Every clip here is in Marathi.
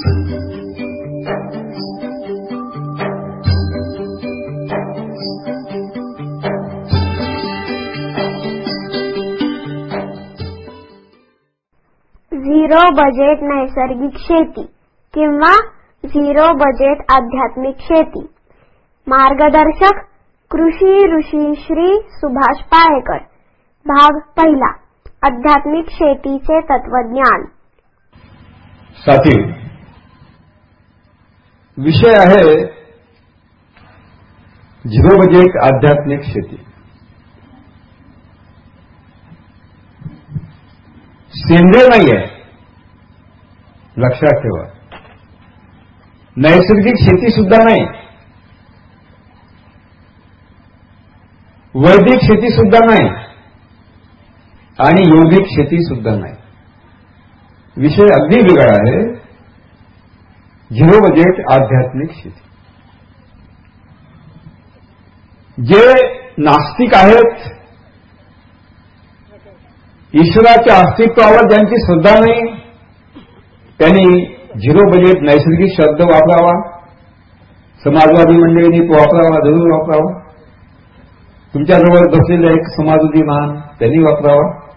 झिरो बजेट नैसर्गिक शेती किंवा झिरो बजेट आध्यात्मिक शेती. मार्गदर्शक कृषी ऋषी श्री सुभाष पाळेकर. भाग पहिला. आध्यात्मिक शेतीचे तत्वज्ञान. साथी विषय आहे झिरो एक आध्यात्मिक शेती. सेंद्रिय नाही आहे लक्षात ठेवा. नैसर्गिक शेती सुद्धा नाही. वैदिक शेती सुद्धा नाही. आणि योगिक शेती सुद्धा नाही. विषय अगदी वेगळा आहे. झिरो बजेट म्हणजे आध्यात्मिक शेती जे नास्तिक आहेत ईश्वराच्या अस्तित्वावर ज्यांची श्रद्धा नाही त्यांनी झिरो बजेट म्हणजे नैसर्गिक शब्द वापरावा समाजवादी मंडळींनी तो वापरावा जरूर वापरावा. तुमच्याजवळ बसलेले एक समाजवादी महान त्यांनी वापरावा.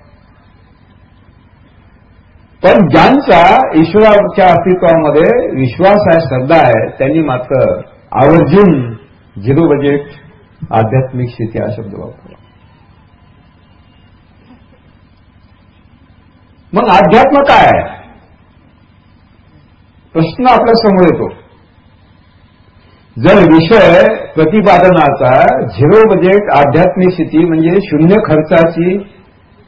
पण ज्यांचा ईश्वराच्या अस्तित्वामध्ये विश्वास आहे श्रद्धा आहे त्यांनी मात्र आवर्जून झिरो बजेट आध्यात्मिक स्थिती हा शब्द वापरला. मग अध्यात्म काय आहे? प्रश्न आपल्यासमोर येतो. जर विषय प्रतिपादनाचा झिरो बजेट आध्यात्मिक स्थिती म्हणजे शून्य खर्चाची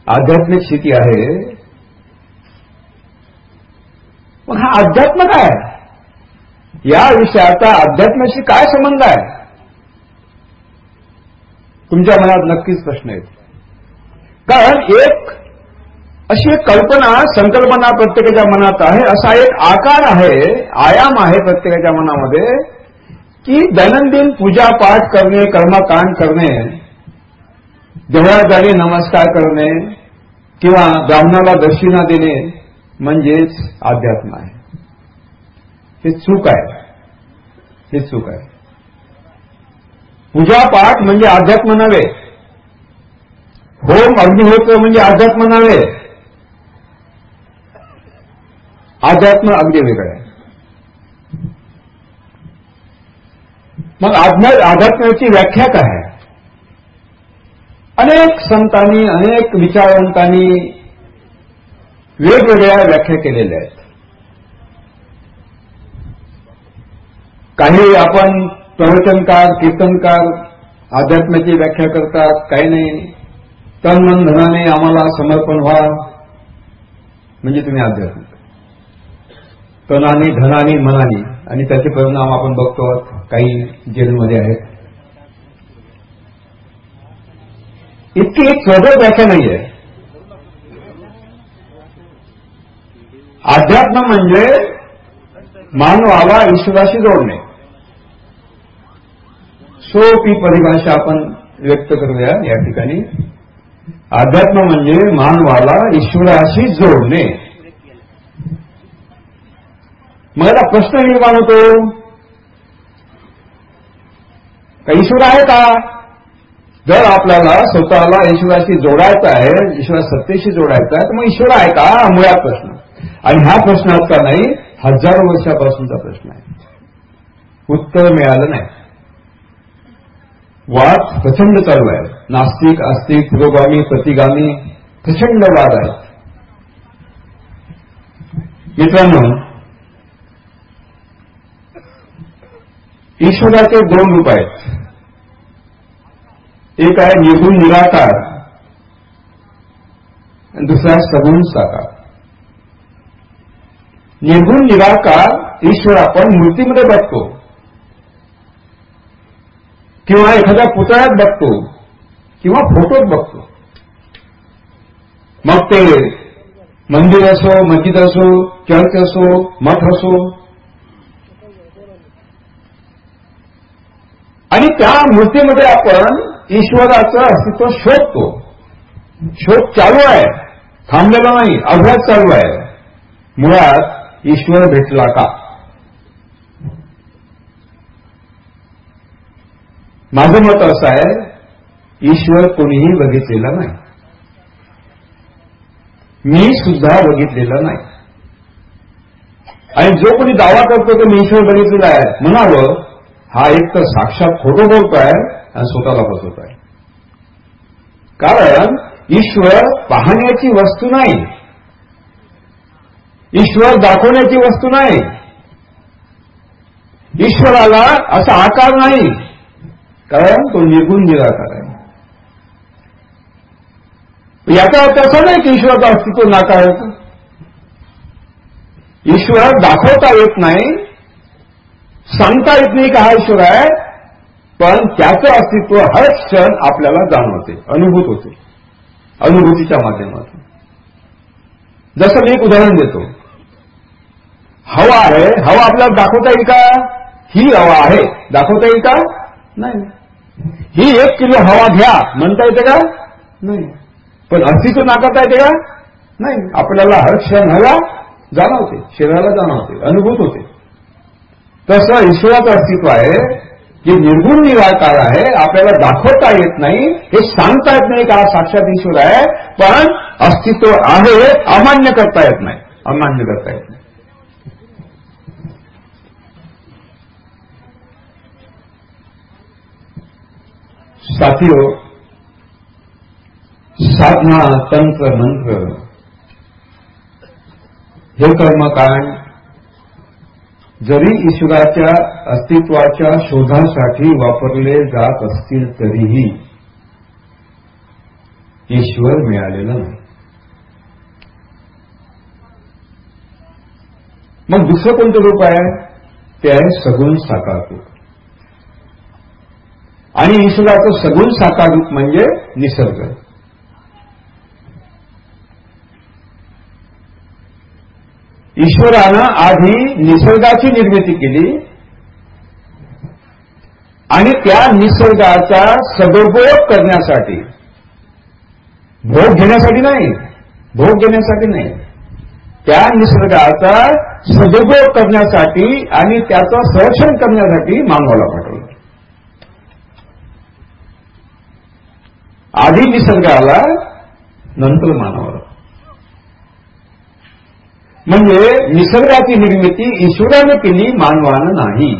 आध्यात्मिक स्थिती आहे मग हा अध्यात्म काय? या विषयाचा अध्यात्माशी काय संबंध आहे? तुमच्या मनात नक्कीच प्रश्न येतो कारण एक अशी एक कल्पना संकल्पना प्रत्येकाच्या मनात आहे असा एक आकार आहे आयाम आहे प्रत्येकाच्या मनामध्ये की दैनंदिन पूजा पाठ करणे कर्मकांड करणे देवळाजागी जाणे नमस्कार करणे किंवा ब्राह्मणाला दक्षिणा देणे म्हणजेच अध्यात्म आहे. हे चूक आहे. हे चूक आहे. पूजापाठ म्हणजे अध्यात्म नव्हे. होम अग्निहोत्र म्हणजे अध्यात्म नव्हे. अध्यात्म अगदी वेगळं आहे. मग अध्यात्माची व्याख्या काय आहे? अनेक संतांनी अनेक विचारवंतांनी वेगवेगळ्या व्याख्या केलेल्या आहेत. काही आपण प्रवचनकार कीर्तनकार अध्यात्माची व्याख्या करतात काही नाही. तन मन धनाने आम्हाला समर्पण व्हा. म्हणजे तुम्ही अध्यात्म तनाने धनाने मनाने. आणि त्याचे परिणाम आपण बघतो काही जेलमध्ये आहेत. इतकी एक स्वतः व्याख्या नाहीये. अध्यात्म म्हणजे मानवाला ईश्वराशी जोडणे. सोपी परिभाषा आपण व्यक्त करूया या ठिकाणी. अध्यात्म म्हणजे मानवाला ईश्वराशी जोडणे. मग आता प्रश्न निर्माण होतो. का ईश्वर आहे का? जर आपल्याला स्वतःला ईश्वराशी जोडायचं आहे ईश्वर सत्तेशी जोडायचं आहे तर मग ईश्वर आहे का? मुळात प्रश्न. आणि हा प्रश्न आता नाही? हजारो वर्षापासूनचा प्रश्न आहे. उत्तर मिळालं नाही. वाद प्रचंड चालू आहे. नास्तिक आस्तिक पुरोगामी प्रतिगामी प्रचंड वाद आहेत मित्रांनो ईश्वराचे दोन रूप आहेत. एक आहे निर्गुण निराकार आणि दुसरा सगुण साकार. निर्गुण निराकार ईश्वर आपण मूर्तीमध्ये बघतो. किंवा एखाद्या पुतळ्यात बघतो किंवा फोटोत बघतो. मग ते मंदिर असो मस्जिद असो चर्च असो मठ असो. आणि त्या मूर्तीमध्ये आपण ईश्वराचं अस्तित्व शोधतो. शोध चालू आहे. थांबलेला नाही. अभ्यास चालू आहे. मुळात ईश्वर भेटला का? माझं मत असं आहे ईश्वर कोणीही बघितलेला नाही. मी सुद्धा बघितलेला नाही. आणि जो कोणी दावा करतो की मी ईश्वर बघितलेला आहे म्हणावं हा एक तर साक्षात खोटं आहे आणि स्वतःला बसवत आहे कारण ईश्वर पाहण्याची वस्तू नाही. ईश्वर दाखवण्याची वस्तू नाही. ईश्वराला असा आकार नाही. कारण तो निघून निराकार आहे. याचा अर्थ असा नाही की ईश्वराचं अस्तित्व नाकारत ईश्वर दाखवता येत नाही सांगता येत नाही का हा ईश्वर आहे पण त्याचं अस्तित्व हर क्षण आपल्याला जाणवते अनुभूत होते अनुभूतीच्या माध्यमातून. जसं मी एक उदाहरण देतो. हवा आहे. हवा आपल्याला दाखवता येईल का? ही हवा आहे. दाखवता येईल का? नाही. ही एक किलो हवा घ्या. म्हणता येते का? नाही. पण अस्तित्व नाकारता येते का? नाही. आपल्याला हर क्षण हवा जाणवते. शरीराला जाणवते. अनुभूत होते. तसं ईश्वराचं अस्तित्व आहे जे निर्गुण निराकार आहे आपल्याला दाखवता येत नाही हे सांगता येत नाही का? साक्षात ईश्वर आहे. पण अस्तित्व आहे अमान्य करता येत नाही. अमान्य करता येत नाही. साथियो साधना तंत्र मंत्र हे कर्मकांड जरी ईश्वराच्या अस्तित्वाच्या शोधासाठी वापरले जात असतील तरीही ईश्वर मिळालेला नाही. मग दुसरं कोणतं रूप आहे? ते आहे सगुण साकारतो. आणि ईश्वराचं सगुण साकार रूप म्हणजे निसर्ग. ईश्वरानं आधी निसर्गाची निर्मिती केली आणि त्या निसर्गाचा सदुपयोग करण्यासाठी भोग घेण्यासाठी नाही भोग घेण्यासाठी नाही. त्या निसर्गाचा सदुपयोग करण्यासाठी आणि त्याचं संरक्षण करण्यासाठी मानवाला पाठवलं. आधी निसर्गाला नंतर मानवाला. म्हणजे निसर्गाची निर्मिती ईश्वरानं केली मानवानं नाही.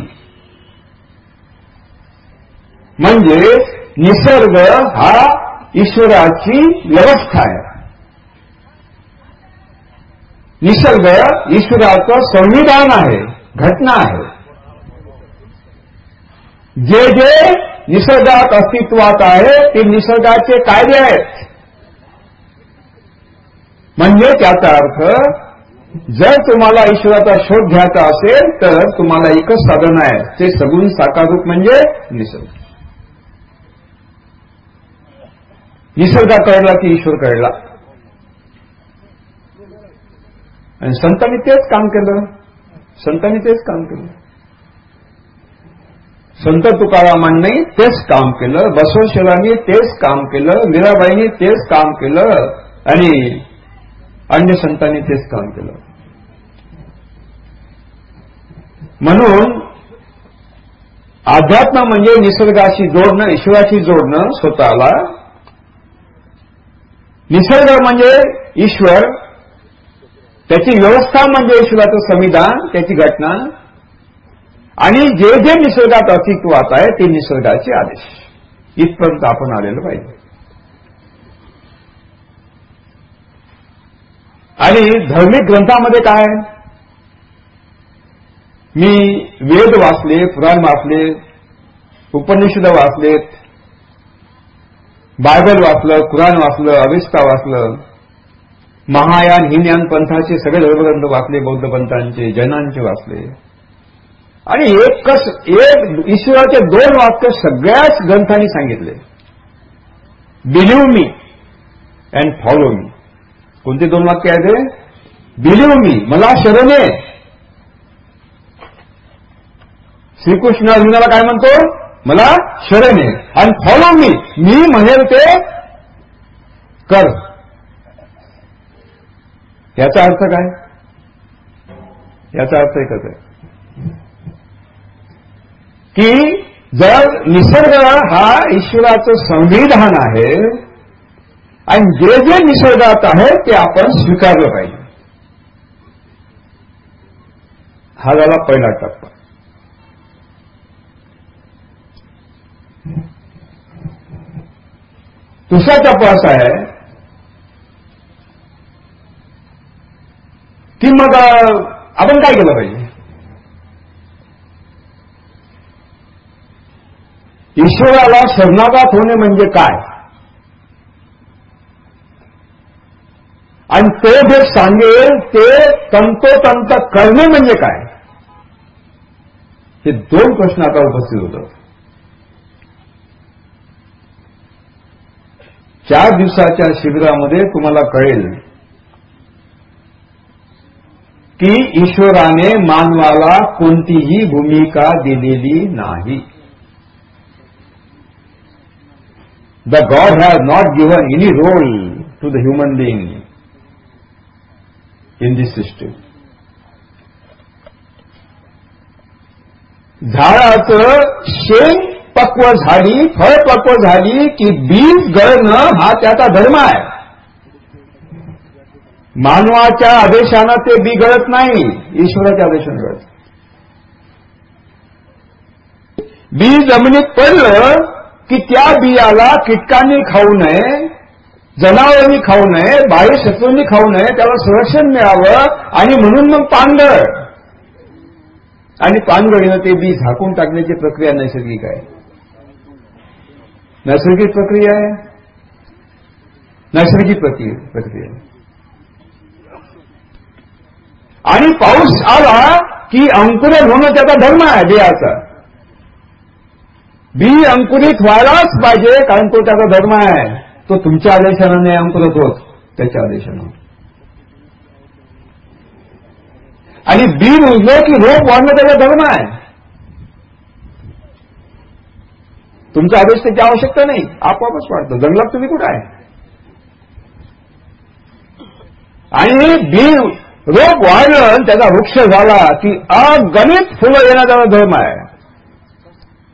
म्हणजे निसर्ग हा ईश्वराची व्यवस्था आहे. निसर्ग ईश्वराचं संविधान आहे, घटना आहे. जे जे निसर्गात अस्तित्वात आहे ते निसर्गाचे कायदे आहेत. म्हणजे त्याचा अर्थ जर तुम्हाला ईश्वराचा शोध घ्यायचा असेल तर तुम्हाला एकच साधन आहे. ते सगुण साकाररूप म्हणजे निसर्ग. निसर्ग कळला की ईश्वर कळला. आणि संतांनी तेच काम केलं. संतांनी तेच काम केलं. संत तुकारामांनी तेच काम केलं बसवेश्वरांनी तेच काम केलं मीराबाईंनी तेच काम केलं आणि अन्य संतांनी तेच काम केलं. म्हणून अध्यात्म म्हणजे निसर्गाशी जोडणं ईश्वराशी जोडणं स्वतःला. निसर्ग म्हणजे ईश्वर त्याची व्यवस्था म्हणजे ईश्वराचं संविधान त्याची घटना. आणि जे जे निसर्गात अस्तित्वात आहे ते निसर्गाचे आदेश. इथपर्यंत आपण आलेलं पाहिजे. आणि धार्मिक ग्रंथामध्ये काय मी वेद वाचले पुराण वाचले उपनिषद वाचलेत बायबल वाचलं कुराण वाचलं अविस्ता वाचलं महायान हिनयान पंथाचे सगळे धर्मग्रंथ वाचले बौद्ध पंथांचे जैनांचे वाचले. आणि एकच एक ईश्वराचे दोन वाक्य सगळ्याच ग्रंथांनी सांगितले. Believe me and follow me कोणते दोन वाक्य आहेत ते बिलीव मी मला शरणे श्रीकृष्ण अर्जुनाला काय म्हणतो? मला शरण आहे आणि फॉलो मी मी म्हणेल ते कर. याचा अर्थ काय? याचा अर्थ एकच आहे. की जर निसर्ग हा ईश्वराचं संविधान आहे आणि जे जे निसर्गात आहे ते आपण स्वीकारलं पाहिजे. हा झाला पहिला टप्पा. दुसरा टप्पा असा आहे की मग आपण काय केलं पाहिजे? ईश्वराला शरणागत होणे म्हणजे काय? आणि तो जे सांगेल ते तंतोतंत करणे म्हणजे काय? हे दोन प्रश्न आता उपस्थित होतात. चार दिवसाच्या शिबिरामध्ये तुम्हाला कळेल की ईश्वराने मानवाला कोणतीही भूमिका दिलेली नाही. The God has not given any role to the human being in this system. झाडाचं शेण पक्व झाली फळ पक्व झाली की बीज गळणं हा त्याचा धर्म आहे मानवाच्या आदेशानं ते बी गळत नाही ईश्वराच्या आदेशानं गळत बी जमिनीत पडलं की त्या बियाला कीटकांनी खाऊ नये जनावरांनी खाऊ नये बाह्य शत्रूंनी खाऊ नये त्याला संरक्षण मिळावं आणि म्हणून मग पानगळ. आणि पानगळीनं ते बी झाकून टाकण्याची प्रक्रिया नैसर्गिक आहे. नैसर्गिक प्रक्रिया आहे. नैसर्गिक प्रक्रिया. आणि पाऊस आला की अंकुरण होणं त्याचा धर्म आहे देहाचा. बी अंकुरित व्हायलाच पाहिजे कारण तो त्याचा धर्म आहे. तो तुमच्या आदेशानं नाही अंकुरत होत त्याच्या आदेशानं आणि बी रुजलं की रोप वाढणं त्याचा धर्म आहे. तुमचा आदेश त्याची आवश्यकता नाही आपोआपच वाढतं. जंगलात तुम्ही कुठं आहे? आणि बी रोप वाढलं त्याचा वृक्ष झाला की अगणित फुलं येणं त्याचा धर्म आहे.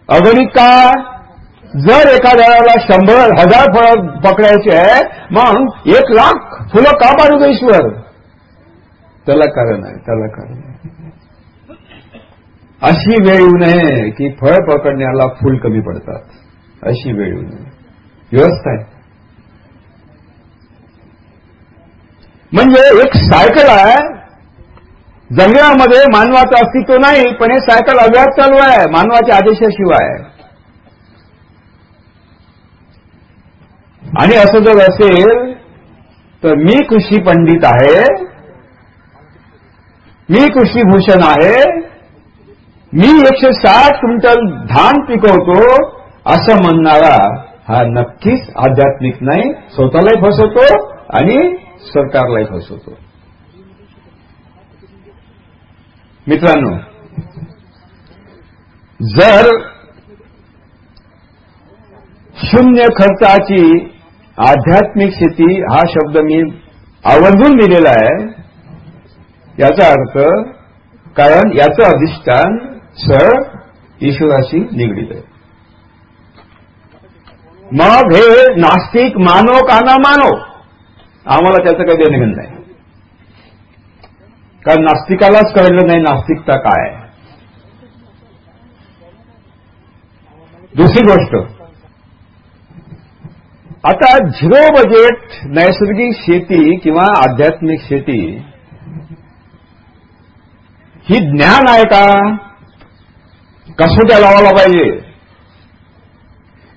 अगणित का जर एखाद्याला शंभर हजार फळं पकडायचे आहे मग एक लाख फुलं का पाडू ईश्वर? त्याला कारण आहे त्याला कारण अशी वेळ येऊ नये की फळ पकडण्याला फुल कमी पडतात. अशी वेळ येऊ नये. व्यवस्था आहे. म्हणजे एक सायकल आहे जंगलामध्ये मानवाचं अस्तित्व नाही पण हे सायकल अव्यात चालू आहे मानवाच्या आदेशाशिवाय. आणि असं जर असेल तर मी कृषी पंडित आहे मी कृषीभूषण आहे मी एकशे साठ क्विंटल धान पिकवतो असं म्हणणारा हा नक्कीच आध्यात्मिक नाही स्वतःलाही फसवतो आणि सरकारलाही फसवतो. मित्रांनो जर शून्य खर्चाची आध्यात्मिक शेती हा शब्द मी आवर्जून दिलेला आहे याचा अर्थ कारण याचं अधिष्ठान सर ईश्वराशी निगडीत आहे. मग हे नास्तिक मानो का ना मानो आम्हाला त्याचं काही देणं नाही. कारण नास्तिकालाच कळलं नाही नास्तिकता काय दुसरी गोष्ट आता झिरो बजेट नैसर्गिक शेती किंवा आध्यात्मिक शेती ही ज्ञान आहे का? कसोट्या लावायला पाहिजे?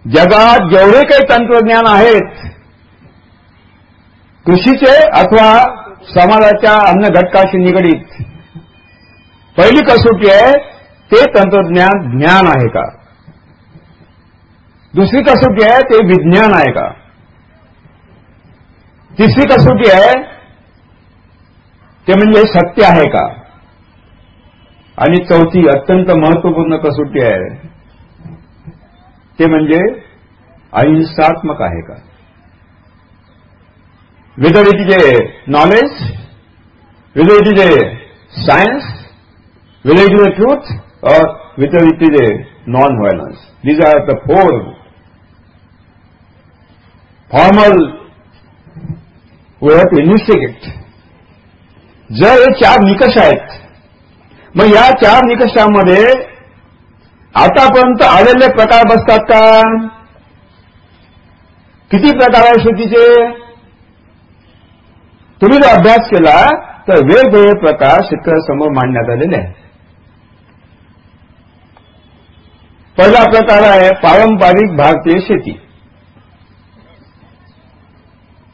जगात जेवढे काही तंत्रज्ञान आहेत कृषीचे अथवा समाजाच्या अन्न घटकाशी निगडीत. पहिली कसोटी आहे ते तंत्रज्ञान ज्ञान आहे का? दुसरी कसोटी आहे ते विज्ञान आहे का? तिसरी कसोटी आहे ते म्हणजे सत्य आहे का? आणि चौथी अत्यंत महत्त्वपूर्ण कसोटी आहे ते म्हणजे अहिंसात्मक आहे का? Whether it is a knowledge, whether it is a science, whether it is a truth, or whether it is a non-violence. These are the four formal we have to investigate. जर हे चार निकष आहेत मग या चार निकषामध्ये आतापर्यंत आलेले प्रकार बसतात का किती प्रकार आहे शेतीचे तुम्ही जर अभ्यास केला तर वेगवेगळे प्रकार शेतकऱ्यासमोर मांडण्यात आलेले आहेत. पहिला प्रकार आहे पारंपरिक भारतीय शेती.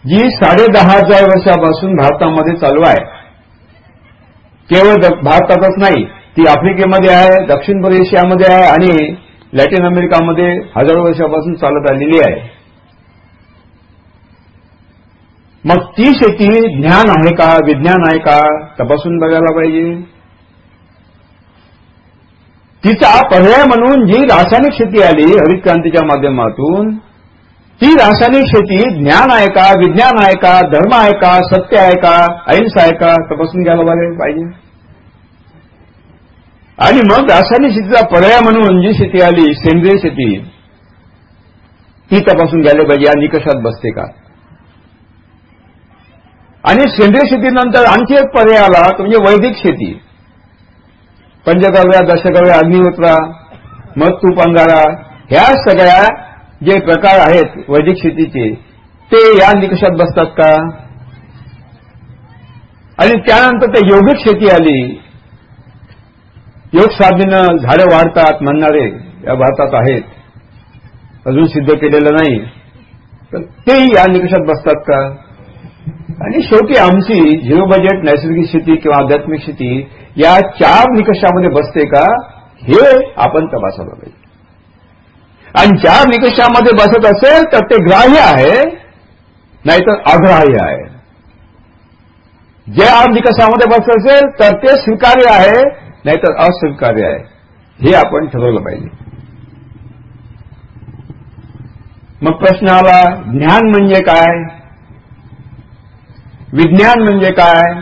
जी साडे दहा हजार वर्षापासून भारतामध्ये चालू आहे. केवळ भारतातच नाही ती आफ्रिकेमध्ये आहे दक्षिण पूर्व एशियामध्ये आहे आणि लॅटिन अमेरिकामध्ये हजारो वर्षापासून चालत आलेली आहे. मग ती शेती ज्ञान आहे का विज्ञान आहे का तपासून बघायला पाहिजे. तिचा पर्याय म्हणून जी रासायनिक शेती आली हरित क्रांतीच्या माध्यमातून ती रासायनिक शेती ज्ञान आहे का विज्ञान आहे का धर्म आहे का सत्य आहे का अहिंसा आहे का तपासून घ्यायला पाहिजे. आणि मग रासायनिक शेतीचा पर्याय म्हणून जी शेती आली सेंद्रिय शेती ती तपासून घ्यायला पाहिजे. या निकषात बसते का? आणि सेंद्रिय शेतीनंतर आणखी एक पर्याय आला तो म्हणजे वैदिक शेती. पंचगव्या दशगव्या अग्निहोत्रा मग तूप अंगारा ह्या सगळ्या जे प्रकार आहेत वैदिक शेतीचे ते या निकषात बसतात का? आणि त्यानंतर ते योगिक शेती आली. योग साधनेनं झाडं वाढतात म्हणणारे या भारतात आहेत. अजून सिद्ध केलेलं नाही. तर ते या निकषात बसतात का? आणि शेवटी आमची झिरो बजेट नैसर्गिक शेती किंवा आध्यात्मिक शेती या चार निकषामध्ये बसते का हे आपण तपासायला पाहिजे. आणि चार निकषामध्ये बसत असेल तर ते ग्राह्य आहे नाहीतर अग्राह्य आहे. ज्या निकषामध्ये बसत असेल तर ते स्वीकार्य आहे नाहीतर अस्वीकार्य आहे. हे आपण ठरवलं पाहिजे. मग प्रश्न आला ज्ञान म्हणजे काय? विज्ञान म्हणजे काय?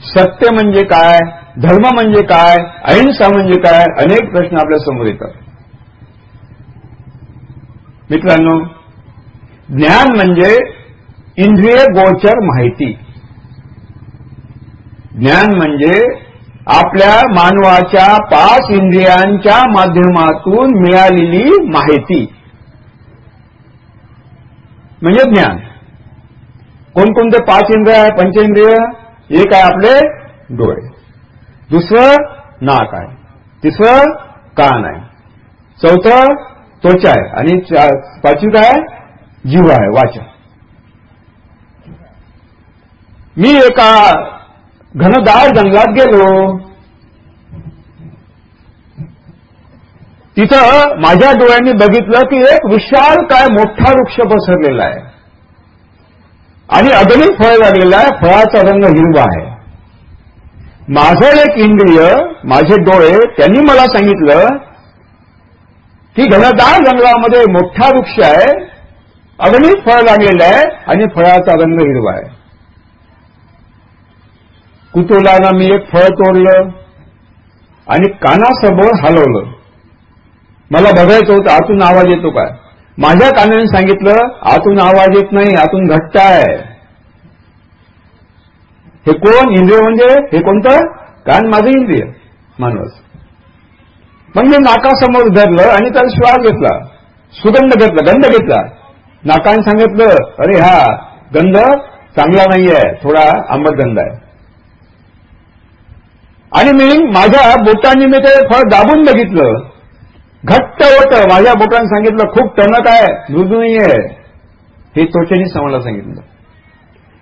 सत्य म्हणजे काय? धर्म म्हणजे काय? अहिंसा म्हणजे काय? अनेक प्रश्न आपल्यासमोर येतात. मित्रांनो ज्ञान म्हणजे इंद्रिय गोचर माहिती. ज्ञान म्हणजे आपल्या मानवाच्या पाच इंद्रियांच्या माध्यमातून मिळालेली माहिती. म्हणजे ज्ञान. कोणकोणते पाच इंद्रिय आहे? पंचेंद्रिय एक आहे आपले डोळे. दुसरं नाक आहे. तिसरं कान आहे. चौथं त्वचा आहे. आणि पाचवी काय जीव आहे वाचा. मी एका घनदार जंगलात गेलो. तिथं माझ्या डोळ्यांनी बघितलं की एक विशाल काय मोठा वृक्ष पसरलेला आहे. आणि अगदी फळ लागलेला आहे. फळाचा रंग हिरवा आहे. माझं एक इंद्रिय माझे डोळे त्यांनी मला सांगितलं की घनदार जंगलामध्ये मोठा वृक्ष आहे. अगणित फळ लागलेलं आहे आणि फळाचा रंग हिरवा आहे. कुतुलानं मी एक फळ तोडलं आणि कानासमोर हलवलं. मला बघायचं होतं आतून आवाज येतो काय? माझ्या कानाने सांगितलं आतून आवाज येत नाही आतून घट्ट आहे हे कोण? इंद्रिय म्हणजे हे कोणतं? कान माझं इंद्रिय माणूस. मग मी नाकासमोर धरलं आणि त्याला श्वास घेतला सुगंध घेतला गंध घेतला. नाकाने सांगितलं अरे हा गंध चांगला नाहीये थोडा आंबट गंध आहे. आणि मी माझ्या बोटांनी मी ते फळ दाबून बघितलं. घट्ट होतं. माझ्या बोटाने सांगितलं खूप टणक आहे मृदू नाहीये. हे त्वचेने समाला सांगितलं.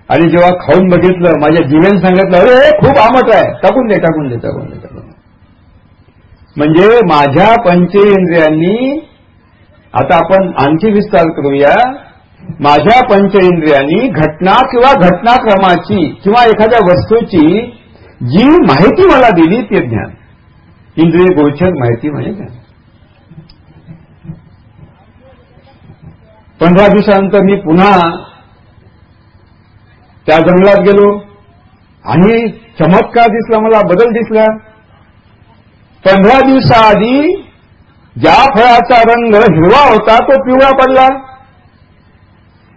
आणि जेव्हा खाऊन बघितलं माझ्या जीवेन सांगितलं अरे खूप आमट आहे. टाकून दे टाकून दे टाकून दे टाकून म्हणजे माझ्या पंचेंद्रियांनी आता आपण आणखी विस्तार करूया. माझ्या पंचेंद्रियांनी घटना किंवा घटनाक्रमाची किंवा एखाद्या वस्तूची जी माहिती मला दिली ते ज्ञान. इंद्रिय गोचर माहिती म्हणजे ज्ञान. पंधरा दिवसानंतर मी पुन्हा त्या जंगलात गेलो. आणि चमत्कार दिसला मला बदल दिसला. पंधरा दिवसाआधी ज्या फळाचा रंग हिरवा होता तो पिवळा पडला.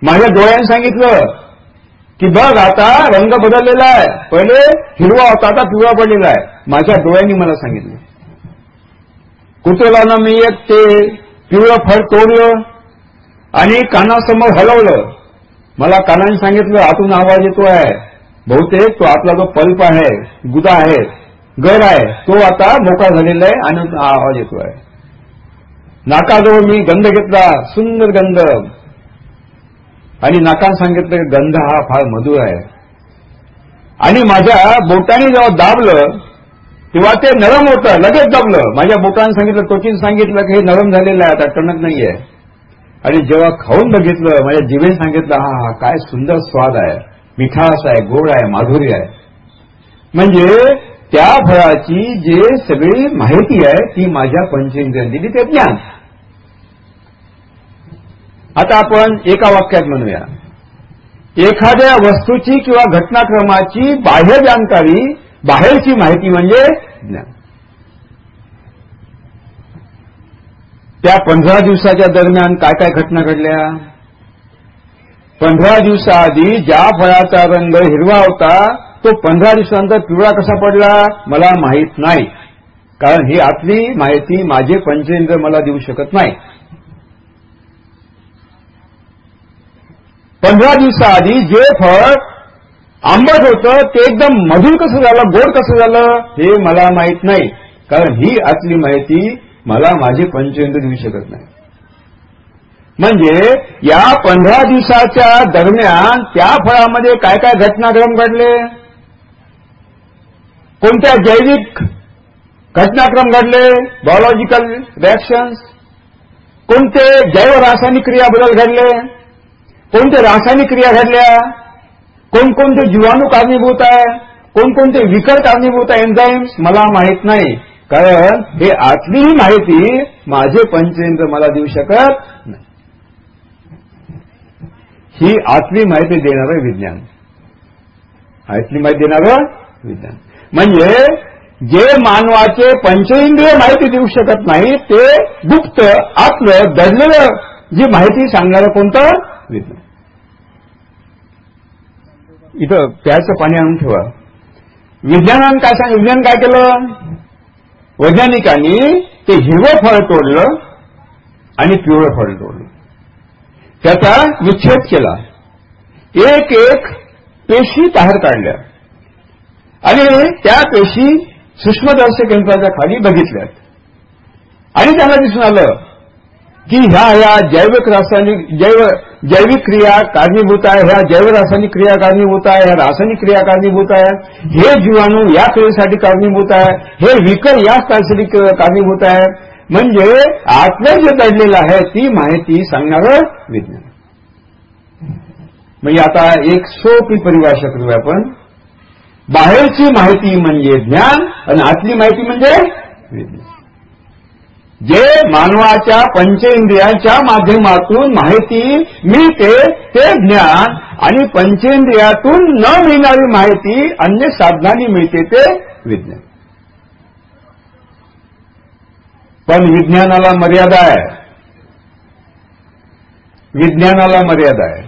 माझ्या डोळ्याने सांगितलं की बघ आता रंग बदललेला आहे. पहिले हिरवा होता आता पिवळा पडलेला आहे. माझ्या डोळ्यांनी मला सांगितलं. कुत्र्याला मी एक ते पिवळं फळ तोडलं. आणि कानासमोर हलवलं. मला कानाने सांगितलं आतून आवाज येतो आहे बहुतेक तो आपला जो पल्प आहे गुदा आहे गर आहे तो आता मोकळा झालेला आहे आणि आवाज येतो आहे नाकाजवळ मी गंध घेतला सुंदर गंध. आणि नाकान सांगितलं गंध हा फार मधुर आहे. आणि माझ्या बोटाने जेव्हा दाबलं तेव्हा ते नरम होतं लगेच दाबलं. माझ्या बोटाने सांगितलं टोचीन सांगितलं की हे नरम झालेलं आहे आता टणक नाहीये. आणि जेव्हा खाऊन बघितलं माझ्या जिभेने सांगितलं हा हा काय सुंदर स्वाद आहे. मिठास आहे गोड आहे माधुरी आहे. म्हणजे त्या फळाची जे सगळी माहिती आहे ती माझ्या पंचेंद्रियाने दिली ते ज्ञान. आता आपण एका वाक्यात म्हणूया. एखाद्या वस्तूची किंवा घटनाक्रमाची बाह्य जानकारी बाहेरची माहिती म्हणजे ज्ञान. त्या पंधरा दिवसाच्या दरम्यान काय काय घटना घडल्या? पंधरा दिवसाआधी ज्या फळाचा रंग हिरवा होता तो पंधरा दिवसानंतर पिवळा कसा पडला? मला माहीत नाही. कारण ही आतली माहिती माझे पंचेंद्र मला देऊ शकत नाही. पंधरा दिवसाआधी जे फळ आंबट होतं ते एकदम मधुर कसं झालं गोड कसं झालं हे मला माहीत नाही. कारण ही आतली माहिती मला माझे पंचेंद्र देऊ शकत नाही. म्हणजे या पंधरा दिवसाच्या दरम्यान त्या फळामध्ये काय काय घटनाक्रम घडले? कोणत्या जैविक घटनाक्रम घडले? बायोलॉजिकल रिॲक्शन्स कोणते जैव रासायनिक क्रिया बदल घडले? कोणते रासायनिक क्रिया घडल्या? कोणकोणते जीवाणू कारणीभूत आहे? कोणकोणते विकर कारणीभूत आहे? एन्झाईम्स मला माहीत नाही. कारण हे आतली माहिती माझे पंचेंद्र मला देऊ शकत नाही. ही आतली माहिती देणारं विज्ञान. आतली माहिती देणारं विज्ञान. म्हणजे जे मानवाचे पंचेंद्रिय माहिती देऊ शकत नाही ते गुप्त आपलं दडलेलं जी माहिती सांगणारं कोणतं? विज्ञान. इथं प्याचं पाणी आणून ठेवा. विज्ञानानं काय सांग विज्ञान काय केलं? वैज्ञानिकांनी ते हिरवं फळ तोडलं आणि पिवळं फळ तोडलं. त्याचा विच्छेद केला. एक एक पेशी बाहेर काढल्या. आणि त्या पेशी सूक्ष्मदर्शक यंत्राच्या खाली बघितल्यात. आणि त्यांना दिसून आलं की ह्या ह्या जैविक रासायनिक जैव जैविक क्रिया कारणीभूत आहे ह्या जैव रासायनिक क्रिया कारणीभूत आहे ह्या रासायनिक क्रिया कारणीभूत आहे हे जीवाणू या क्रियेसाठी कारणीभूत आहे हे विकर या कारसाठी कारणीभूत आहे. म्हणजे आतलं जे दडलेलं आहे ती माहिती सांगणारं विज्ञान. म्हणजे आता एक सोपी परिभाषा करूया आपण. बाहेरची माहिती म्हणजे ज्ञान आणि आतली माहिती म्हणजे विज्ञान. जे मानवाच्या पंचेंद्रियाच्या माध्यमातून माहिती मिळते ते ज्ञान आणि पंचेंद्रियातून न मिळणारी माहिती अन्य साधनांनी मिळते ते विज्ञान. पण विज्ञानाला मर्यादा आहे. विज्ञानाला मर्यादा आहे.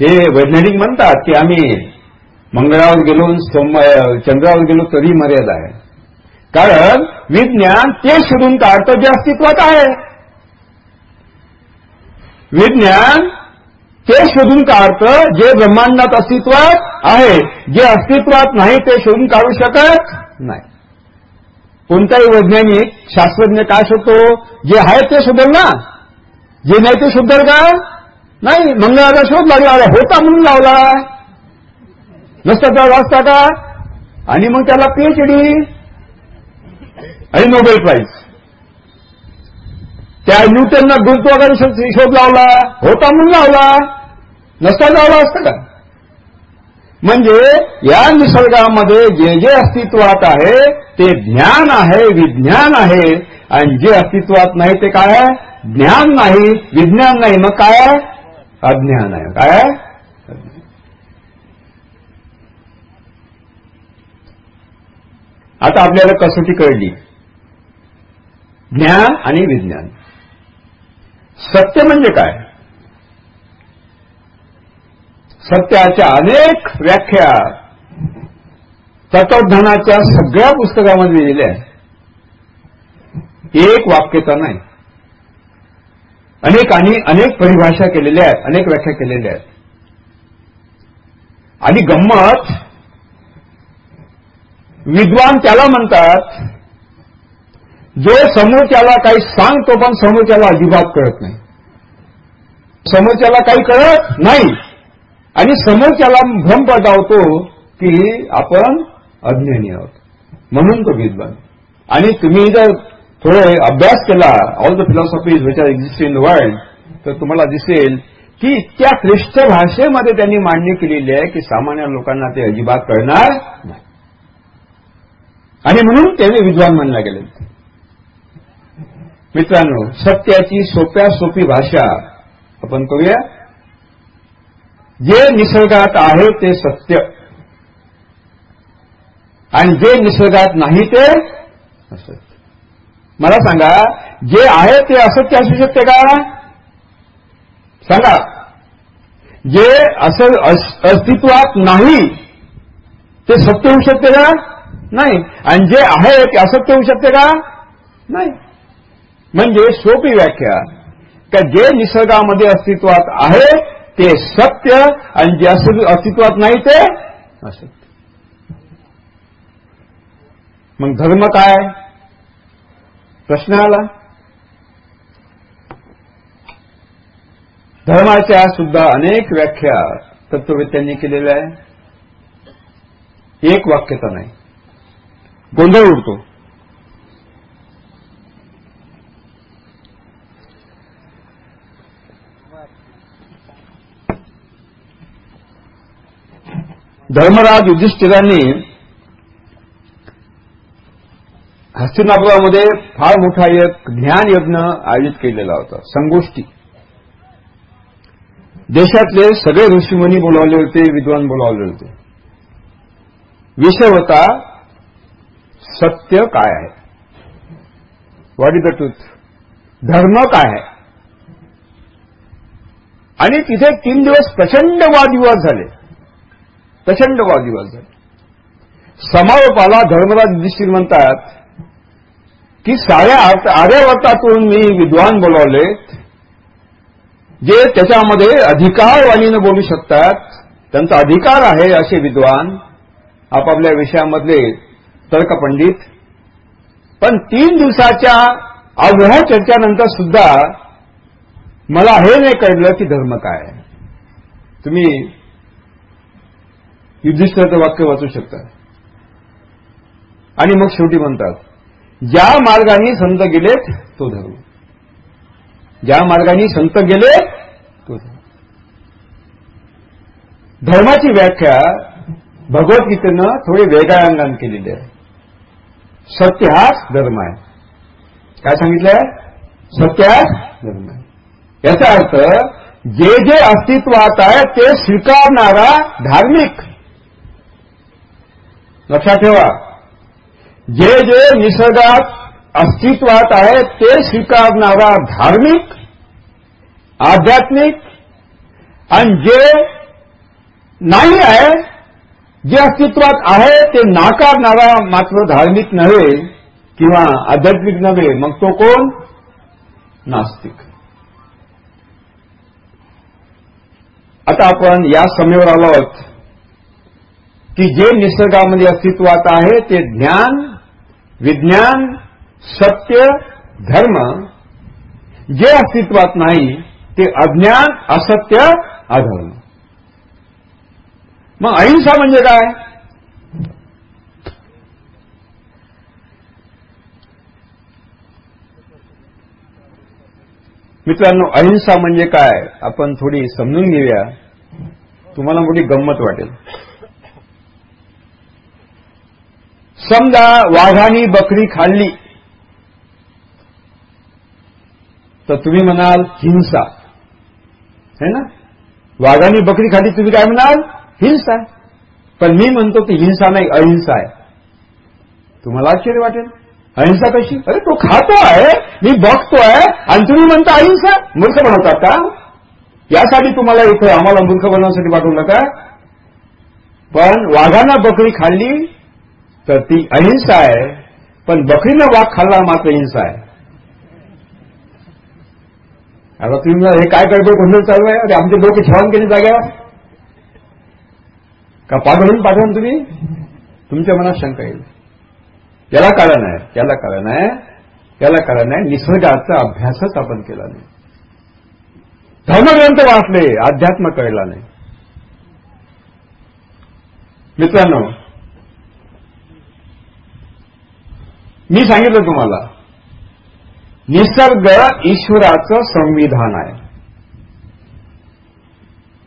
हे वैज्ञानिक म्हणतात की आम्ही मंगळावर गेलो चंद्रावर गेलो तरी मर्यादा आहे. कारण विज्ञान ते शोधून काढतं जे अस्तित्वात आहे. विज्ञान ते शोधून काढतं जे ब्रह्मांडात अस्तित्वात आहे. जे अस्तित्वात नाही ते शोधून काढू शकत नाही. कोणताही वैज्ञानिक शास्त्रज्ञ काय शोधतो? जे आहे ते शोधेल ना. जे नाही ते शोधेल का? नाही. मंगळाचा शोध लागला. होता म्हणून लावला नसता त्याला वाचता का? आणि मग त्याला पीएचडी आणि नोबेल प्राईज त्या न्यूटनना गुरुत्वाकर्षण शोध लावला होता म्हणून लावला. नसता लावला असतं का? म्हणजे या निसर्गामध्ये जे जे अस्तित्वात आहे ते ज्ञान आहे विज्ञान आहे. आणि जे अस्तित्वात नाही ते काय आहे? ज्ञान नाही विज्ञान नाही. मग काय आहे? अज्ञान आहे. काय आहे? आता आपल्याला कसोटी कळली? ज्ञान आणि विज्ञान. सत्य म्हणजे काय? सत्याच्या अनेक व्याख्या तत्वज्ञानाच्या सगळ्या पुस्तकामध्ये दिल्या एक वाक्यता नाही. अनेकांनी अनेक परिभाषा केलेल्या आहेत अनेक व्याख्या केलेल्या आहेत. आणि गंमत विद्वान त्याला म्हणतात जो समोरच्याला काही सांगतो पण समोरच्याला अजिबात कळत नाही. समोरच्याला काही कळत नाही. आणि समोरच्याला भ्रम पटावतो की आपण अज्ञानी आहोत. म्हणून तो विद्वान. आणि तुम्ही जर थोडे अभ्यास केला all the philosophies which are exist in the world तर तुम्हाला दिसेल की इतक्या ख्रिस्त भाषेमध्ये त्यांनी मांडणी केलेली आहे की सामान्य लोकांना ते अजिबात कळणार नाही. आणि म्हणून त्याने विद्वान म्हणला गेले. मित्रांनो सत्याची सोप्या सोपी भाषा आपण करूया. जे निसर्गात आहे ते सत्य. आणि जे निसर्गात नाही ते असत्य. मला सांगा जे आहे ते असत्य असू शकते का? सांगा. जे असं अस्तित्वात नाही ते सत्य होऊ शकते का? नाही. आणि जे आहे ते असत्य होऊ शकते का? नाही. म्हणजे सोपी व्याख्या का जे निसर्गामध्ये अस्तित्वात आहे ते सत्य आणि जे अस्तित्वात नाही ते असत्य. मग धर्म काय? प्रश्न आला? धर्माच्या सुद्धा अनेक व्याख्या तत्ववेत्यांनी केलेल्या आहे एक वाक्यता नाही. गोंधळ उडतो. धर्मराज युधिष्ठिरांनी हस्तिनापुरामध्ये फार मोठा एक ज्ञान यज्ञ आयोजित केलेला होता संगोष्ठी. देशातले सगळे ऋषीमुनी बोलावले होते विद्वान बोलावले होते. विषय होता सत्य काय आहे? व्हॉट इज द ट्रूथ धर्म काय आहे? आणि तिथे तीन दिवस प्रचंड वादविवाद झाले. प्रचंड वादविवाद झाले. समारोपाला धर्मराज युधिष्ठिर म्हणतात की साऱ्या आर्यावर्तातून मी विद्वान बोलावले जे त्याच्यामध्ये अधिकारवाणीनं बोलू शकतात त्यांचा अधिकार आहे असे विद्वान आपापल्या विषयामधले तर्कपंडित पण तीन दिवसाच्या अवघ्या चर्चेनंतर सुद्धा मला हे नाही कळलं की धर्म काय तुम्ही युधिष्ठराचं वाक्य वाचू शकता. आणि मग शेवटी म्हणतात ज्या मार्गाने संत गेलेत तो धर्म. ज्या मार्गाने संत गेले तो धर्म. धर्माची व्याख्या भगवद्गीतेनं थोडे वेगळ्या अंगाने केलेली आहे. सत्य हाच धर्म आहे. काय सांगितलंय? सत्य हाच धर्म आहे. याचा अर्थ जे जे अस्तित्वात आहे ते स्वीकारणारा धार्मिक लक्षात ठेवा. जे जे निसर्गात अस्तित्वात आहे ते स्वीकारणारा धार्मिक आध्यात्मिक आणि जे नाही आहे जे अस्तित्वात आहे ते नाकारणारा मात्र धार्मिक नव्हे किंवा आध्यात्मिक नव्हे मग तो कोण? नास्तिक. आता आपण या समेवर आलो आहोत की जे निसर्गामध्ये अस्तित्वात आहे ते ज्ञान विज्ञान सत्य धर्म जे अस्तित्वात नाही ते अज्ञान असत्य अधर्म. मग अहिंसा म्हणजे काय? मित्रांनो अहिंसा म्हणजे काय? आपण थोडी समजून घेऊया. तुम्हाला मोठी गंमत वाटेल. समजा वाघानी बकरी खाल्ली तर तुम्ही म्हणाल हिंसा है ना वाघानी बकरी खाल्ली तुम्ही काय म्हणाल हिंसा पण मी म्हणतो की हिंसा नाही अहिंसा आहे तुम्हाला आश्चर्य वाटेल अहिंसा कशी अरे तो खातो आहे मी बघतोय आणि तुम्ही म्हणता अहिंसा मूर्ख बनवतात का यासाठी तुम्हाला इथं आम्हाला मूर्ख बनवण्यासाठी पाठवलं का पण वाघानं बकरी खाल्ली तर ती अहिंसा आहे पण बकरीनं वाघ खाल्ला मात्र हिंसा आहे. आता तुम्ही हे काय गडबड गोंधळ चालू आहे? अरे आमचे लोक छान केली जाग्यावर का पाठवून पाठवून तुम्ही? तुमच्या मनात शंका येईल. याला कारण आहे त्याला कारण आहे त्याला कारण आहे निसर्गाचा अभ्यासच आपण केला नाही. धर्मग्रंथ वाचले अध्यात्म कळला नाही. मित्रांनो मी सांगितलं तुम्हाला. निसर्ग ईश्वराचं संविधान आहे.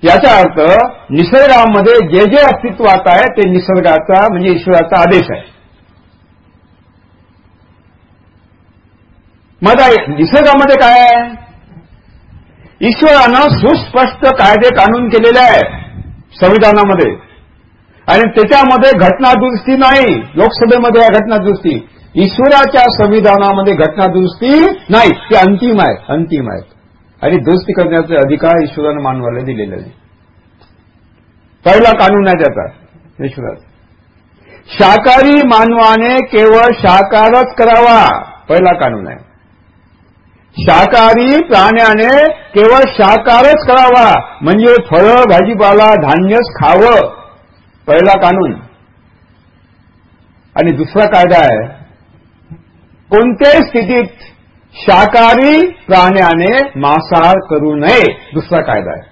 याचा अर्थ निसर्गामध्ये जे जे अस्तित्वात आहे ते निसर्गाचा म्हणजे ईश्वराचा आदेश आहे. मग निसर्गामध्ये काय आहे? ईश्वरानं सुस्पष्ट कायदे कानून केलेले आहे संविधानामध्ये. आणि त्याच्यामध्ये घटनादुरुस्ती नाही. लोकसभेमध्ये आहे घटनादुरुस्ती. ईश्वराच्या संविधानामध्ये घटना दुरुस्ती नाही ते अंतिम आहे अंतिम आहेत आणि दुरुस्ती करण्याचे अधिकार ईश्वरानं मानवाला दिलेले आहे पहिला कानून आहे त्याचा ईश्वराचा. शाकाहारी मानवाने केवळ शाकारच करावा पहिला कानून आहे. शाकाहारी प्राण्याने केवळ शाकारच करावा म्हणजे फळं भाजीपाला धान्यच खावं पहिला कानून. आणि दुसरा कायदा आहे कोणत्याही स्थितीत शाकाहारी प्राण्याने मांसाहार करू नये. दुसरा कायदा आहे.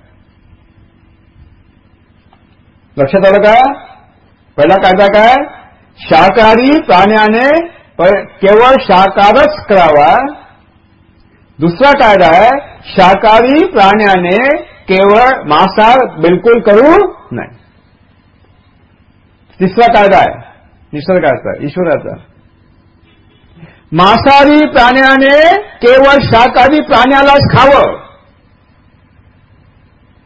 लक्षात आलं का? पहिला कायदा काय? शाकाहारी प्राण्याने केवळ शाकाहारच करावा. दुसरा कायदा आहे शाकाहारी प्राण्याने केवळ मांसाहार बिलकुल करू नाही तिसरा कायदा आहे. निसर्गाचा ईश्वराचा. मांसाहारी प्राण्याने केवळ शाकाहारी प्राण्यालाच खावं.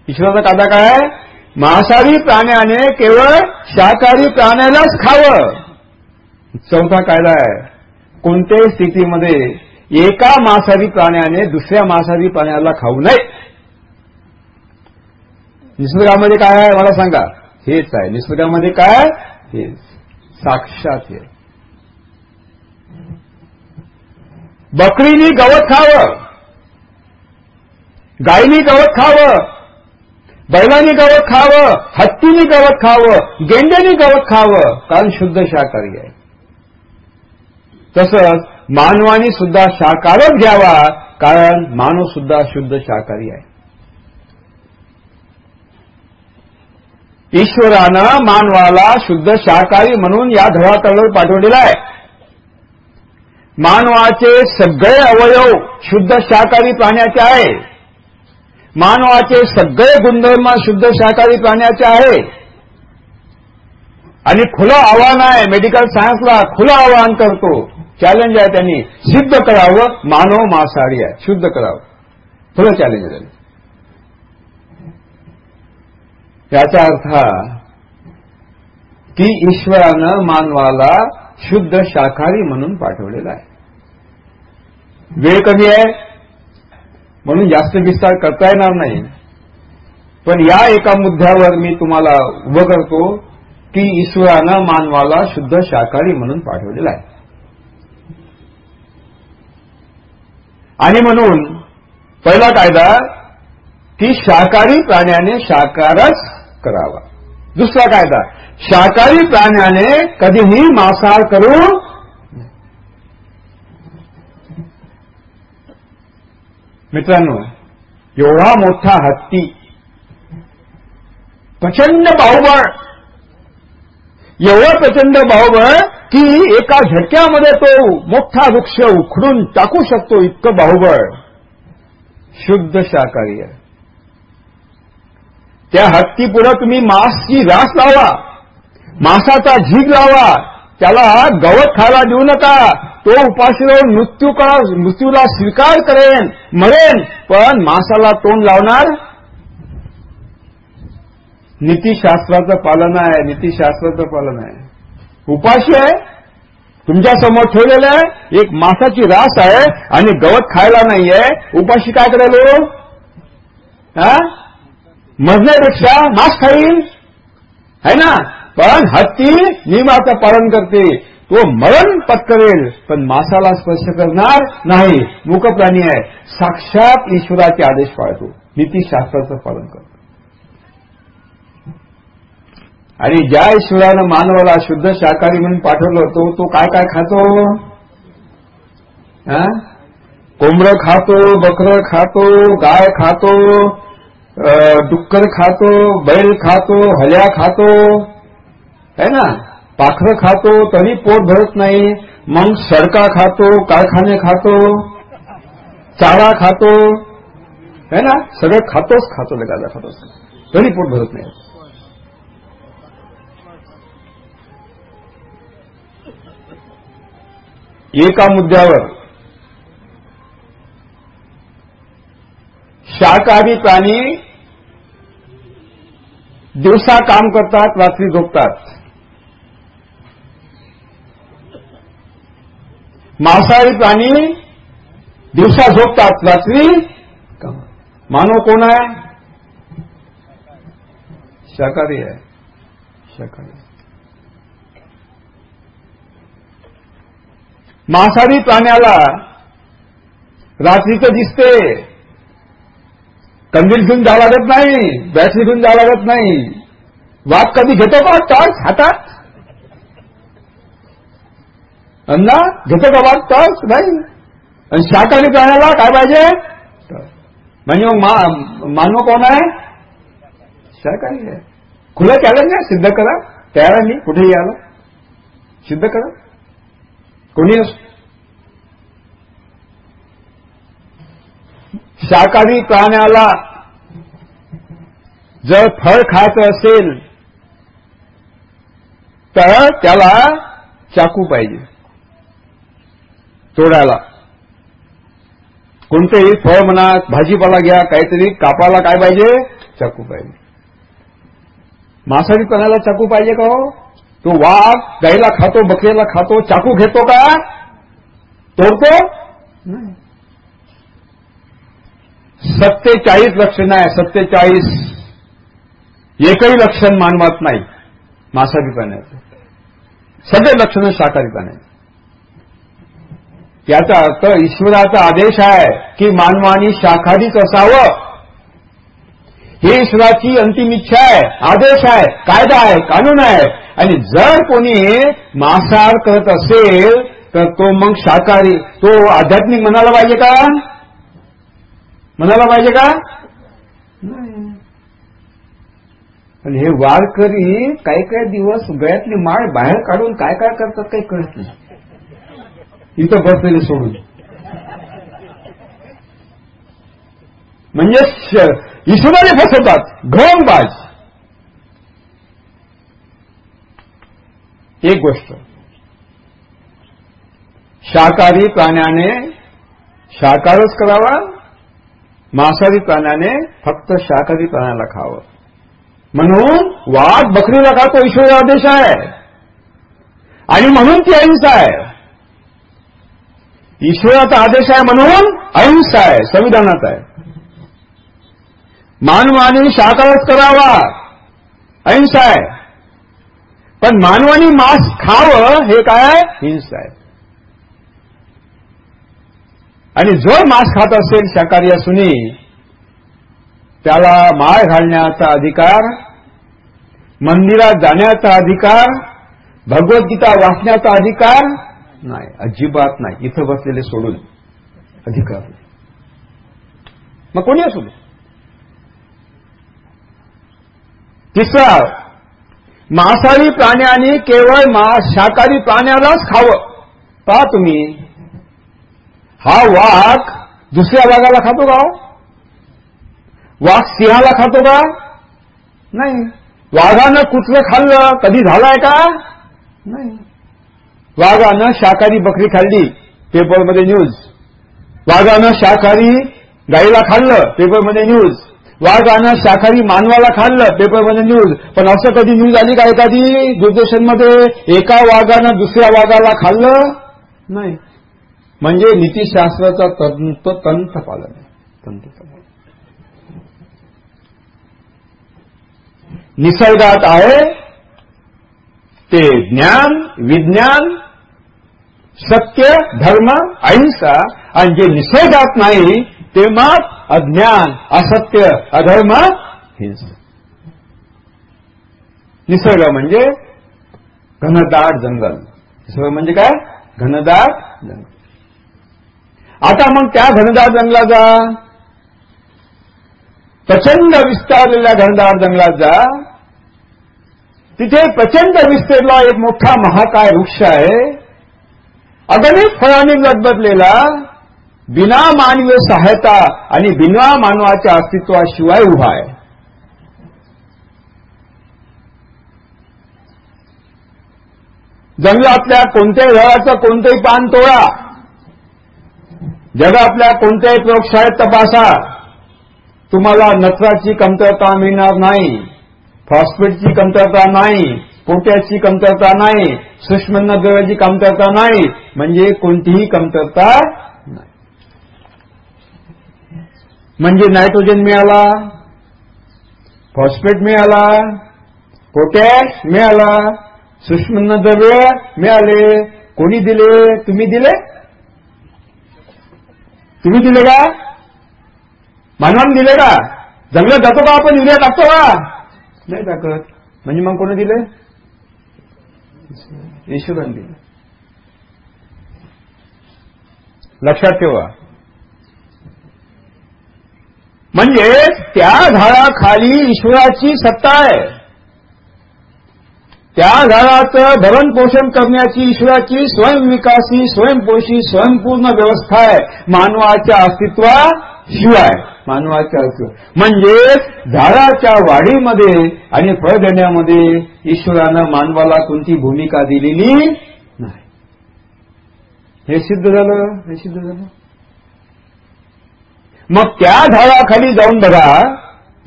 ईश्वराचा कायदा काय? मांसाहारी प्राण्याने केवळ शाकाहारी प्राण्यालाच खावं. चौथा कायदा आहे. कोणत्याही स्थितीमध्ये एका मांसाहारी प्राण्याने दुसऱ्या मांसाहारी प्राण्याला खाऊ नये. निसर्गामध्ये काय आहे? मला सांगा. हेच आहे. निसर्गामध्ये काय? हेच साक्षात हे. बकरीनी गवत खावं. गायनी गवत खावं. बैलानी गवत खावं. हत्तीनी गवत खावं. गेंड्यानी गवत खावं. कारण शुद्ध शाकाहारी आहे. तसंच मानवानी सुद्धा शाकारच घ्यावा कारण मानव सुद्धा शुद्ध शाकाहारी आहे. ईश्वरानं मानवाला शुद्ध शाकाहारी म्हणून या धरातळावर पाठवलेला आहे. मानवाचे सगळे अवयव शुद्ध शाकाहारी प्राण्याचे आहे. मानवाचे सगळे गुणधर्म शुद्ध शाकाहारी प्राण्याचे आहे. आणि खुलं आव्हान आहे मेडिकल सायन्सला खुलं आव्हान करतो. चॅलेंज आहे त्यांनी सिद्ध करावं मानव मांसाहारी आहे शुद्ध करावं. खुलं चॅलेंज आहे याचा अर्थ हा की ईश्वरानं मानवाला शुद्ध शाकाहारी म्हणून पाठवलेला आहे. वेळ कमी आहे? म्हणून जास्त विस्तार करता येणार नाही. पण या एका मुद्द्यावर मी तुम्हाला उभं करतो की ईश्वरानं मानवाला शुद्ध शाकाहारी म्हणून पाठवलेला आहे. आणि म्हणून पहिला कायदा की शाकाहारी प्राण्याने शाकारच करावा. दुसरा कायदा शाकाहारी प्राण्याने कधीही मांसाहार करू मित्रांनो एवढा मोठा हत्ती प्रचंड बाहुबळ एवढं प्रचंड बाहुबळ की एका झटक्यामध्ये तो मोठा वृक्ष उखडून टाकू शकतो इतकं बाहुबळ. शुद्ध शाकाहारी आहे. त्या हत्तीपुढं तुम्ही मांसची रास लावा. मासाचा झीग लावा. त्याला गवत खायला देऊ नका. तो उपाशी राहून मृत्यू मृत्यूला स्वीकार करेन मरेन. पण मासाला तोंड लावणार? नीतीशास्त्राचं पालन आहे नीतीशास्त्राचं पालन आहे. उपाशी आहे. तुमच्यासमोर ठेवलेलं आहे. एक मासाची रास आहे आणि गवत खायला नाहीये. उपाशी काय करायलो? हा? मजण्यापेक्षा मास खाईल? है ना? पण हत्ती नियमाचं पालन करते. तो मरण पत्करेल पण मासाला स्पर्श करणार नाही. मूक प्राणी आहे. साक्षात ईश्वराचे आदेश पाळतो. नीतीशास्त्राचं पालन करतो. आणि ज्या ईश्वरानं मानवाला शुद्ध शाकाहारी म्हणून पाठवलं होतं तो काय काय खातो? कोंबडं खातो बकरं खातो गाय खातो डुक्कर खातो बैल खातो हल्या खातो. है ना? पाखरं खातो तरी पोट भरत नाही. मग सडका खातो कारखाने खातो चारा खातो. है ना? सगळं खातोच खातो लगाजा खातोच. तरी पोट भरत नाही. एका मुद्द्यावर. शाकाहारी प्राणी दिवसा काम करतात रात्री झोपतात. मांसाहारी प्राणी दिवसा झोपतात. रात्री मानव कोण आहे? शाकाहारी आहे. शाकाहारी. मांसाहारी प्राण्याला रात्रीचं दिसते. कंदील घेऊन जावं लागत नाही. बॅटरी घेऊन जावं लागत नाही. वाघ कधी घेतो का? टॉर्च हातात? अन्ना घटक का तस नाही. आणि शाकाहारी प्राण्याला काय पाहिजे? म्हणजे मग मानव कोण आहे? शाकाहारी आहे. खुलं चॅलेंज आहे सिद्ध करा. तयार आहे मी कुठेही आलं. सिद्ध करा. कोणी असतो शाकाहारी प्राण्याला. जर फळ खायचं असेल तर त्याला चाकू पाहिजे. तोडायला कोणतेही फळ म्हणा भाजीपाला घ्या काहीतरी कापाला काय पाहिजे? चाकू पाहिजे. मांसाहारी कोणाला चाकू पाहिजे का हो? तो वाघ गाईला खातो बकरीला खातो चाकू घेतो का? तोडतो? सत्तेचाळीस लक्षण आहे सत्तेचाळीस. एकही लक्षण मानवात नाही मांसाहारी पाण्याचं सगळे लक्षणं शाकाहारी प्राण्याचे. याचा अर्थ ईश्वराचा आदेश आहे की मानवानी शाकाहारीच असावं. ही ईश्वराची अंतिम इच्छा आहे आदेश आहे कायदा आहे कानून आहे. आणि जर कोणी मांसाहार करत असेल तर तो मग शाकाहारी तो आध्यात्मिक म्हणायला पाहिजे का? म्हणायला पाहिजे का? आणि हे वारकरी काही काही दिवस गळ्यातली माळ बाहेर काढून काय काय करतात काही कळत नाही. इथं बसलेले सोडून. म्हणजे ईश्वराने फसवतात. बाज एक गोष्ट. शाकाहारी प्राण्याने शाकाहारच करावा. मांसाहारी प्राण्याने फक्त शाकाहारी प्राण्याला खावं. म्हणून वाघ बकरीला खातो ईश्वर आदेश आहे. आणि म्हणून ती अहिंसा आहे. ईश्वराचा आदेश आहे म्हणून अहिंसा आहे संविधानात आहे. मानवाने शाकाहार करावा अहिंसा आहे. पण मानवानी मांस खावं हे काय हिंसा आहे. आणि जो मांस खात असेल शाकाहारी असूनही त्याला माळ घालण्याचा अधिकार मंदिरात जाण्याचा अधिकार भगवद्गीता वाचण्याचा अधिकार नाही अजिबात नाही. इथं बसलेले सोडून अधिकार मग कोणी असू दे? तिसरा मांसाहारी प्राण्याने केवळ शाकाहारी प्राण्यालाच खावं. पहा तुम्ही. हा वाघ दुसऱ्या वाघाला खातो का हो? वाघ सिंहाला खातो का? नाही. वाघानं कुठलं खाल्लं? कधी झालाय का? नाही. वाघानं शाकाहारी बकरी खाल्ली पेपरमध्ये न्यूज वाघानं शाकाहारी गाईला खाल्लं पेपरमध्ये न्यूज वाघानं शाकाहारी मानवाला खाल्लं पेपरमध्ये न्यूज पण असं कधी न्यूज आली का एखादी? दूरदर्शनमध्ये एका वाघानं दुसऱ्या वाघाला खाल्लं? नाही. म्हणजे नीतीशास्त्राचा तंत तंत पालन तंत निसर्गात आहे ते ज्ञान विज्ञान सत्य धर्म अहिंसा आणि जे निसर्गात नाही ते मग अज्ञान असत्य अधर्म हिंसा. निसर्ग म्हणजे घनदाट जंगल. निसर्ग म्हणजे काय? घनदाट जंगल. आता मग त्या घनदाट जंगलात जा. प्रचंड विस्तारलेल्या घनदाट जंगलात जा. तिथे प्रचंड विस्तारला एक मोठा महाकाय वृक्ष आहे. अगणित फळांनी गदबदलेला बिना मानवीय सहायता आणि बिना मानवाच्या अस्तित्वाशिवाय उभा आहे. जंगलातल्या कोणत्याही झाडाचं कोणतंही पान तोडा. जगातल्या कोणत्याही प्रयोगशाळेत तपासा. तुम्हाला नत्राची कमतरता मिळणार नाही. फॉस्फेटची कमतरता नाही. पोट्याची कमतरता नाही सूक्ष्म द्रव्याची कमतरता नाही म्हणजे कोणतीही कमतरता नाही. म्हणजे नायट्रोजन मिळाला फॉस्फेट मिळाला पोटॅश मिळाला सूक्ष्म द्रव्य मिळाले कोणी दिले? तुम्ही दिले? तुम्ही दिले का? मानवाने दिले का? जंगलात जातो का आपण? युरिया टाकतो का? नाही टाकत. म्हणजे मग कोणी दिले? ईश्वराने. दिलं लक्षात ठेवा. म्हणजे त्या झाडाखाली ईश्वराची सत्ता आहे. त्या झाडाचं भरण पोषण करण्याची ईश्वराची स्वयंविकासी स्वयंपोषी स्वयंपूर्ण व्यवस्था आहे. मानवाच्या अस्तित्वाशिवाय. मानवाच्या अस्तित्व म्हणजे झाडाच्या वाढीमध्ये आणि फळ देण्यामध्ये ईश्वरानं मानवाला कोणती भूमिका दिलेली नाही. हे सिद्ध झालं? हे सिद्ध झालं? मग त्या झाडाखाली जाऊन बघा.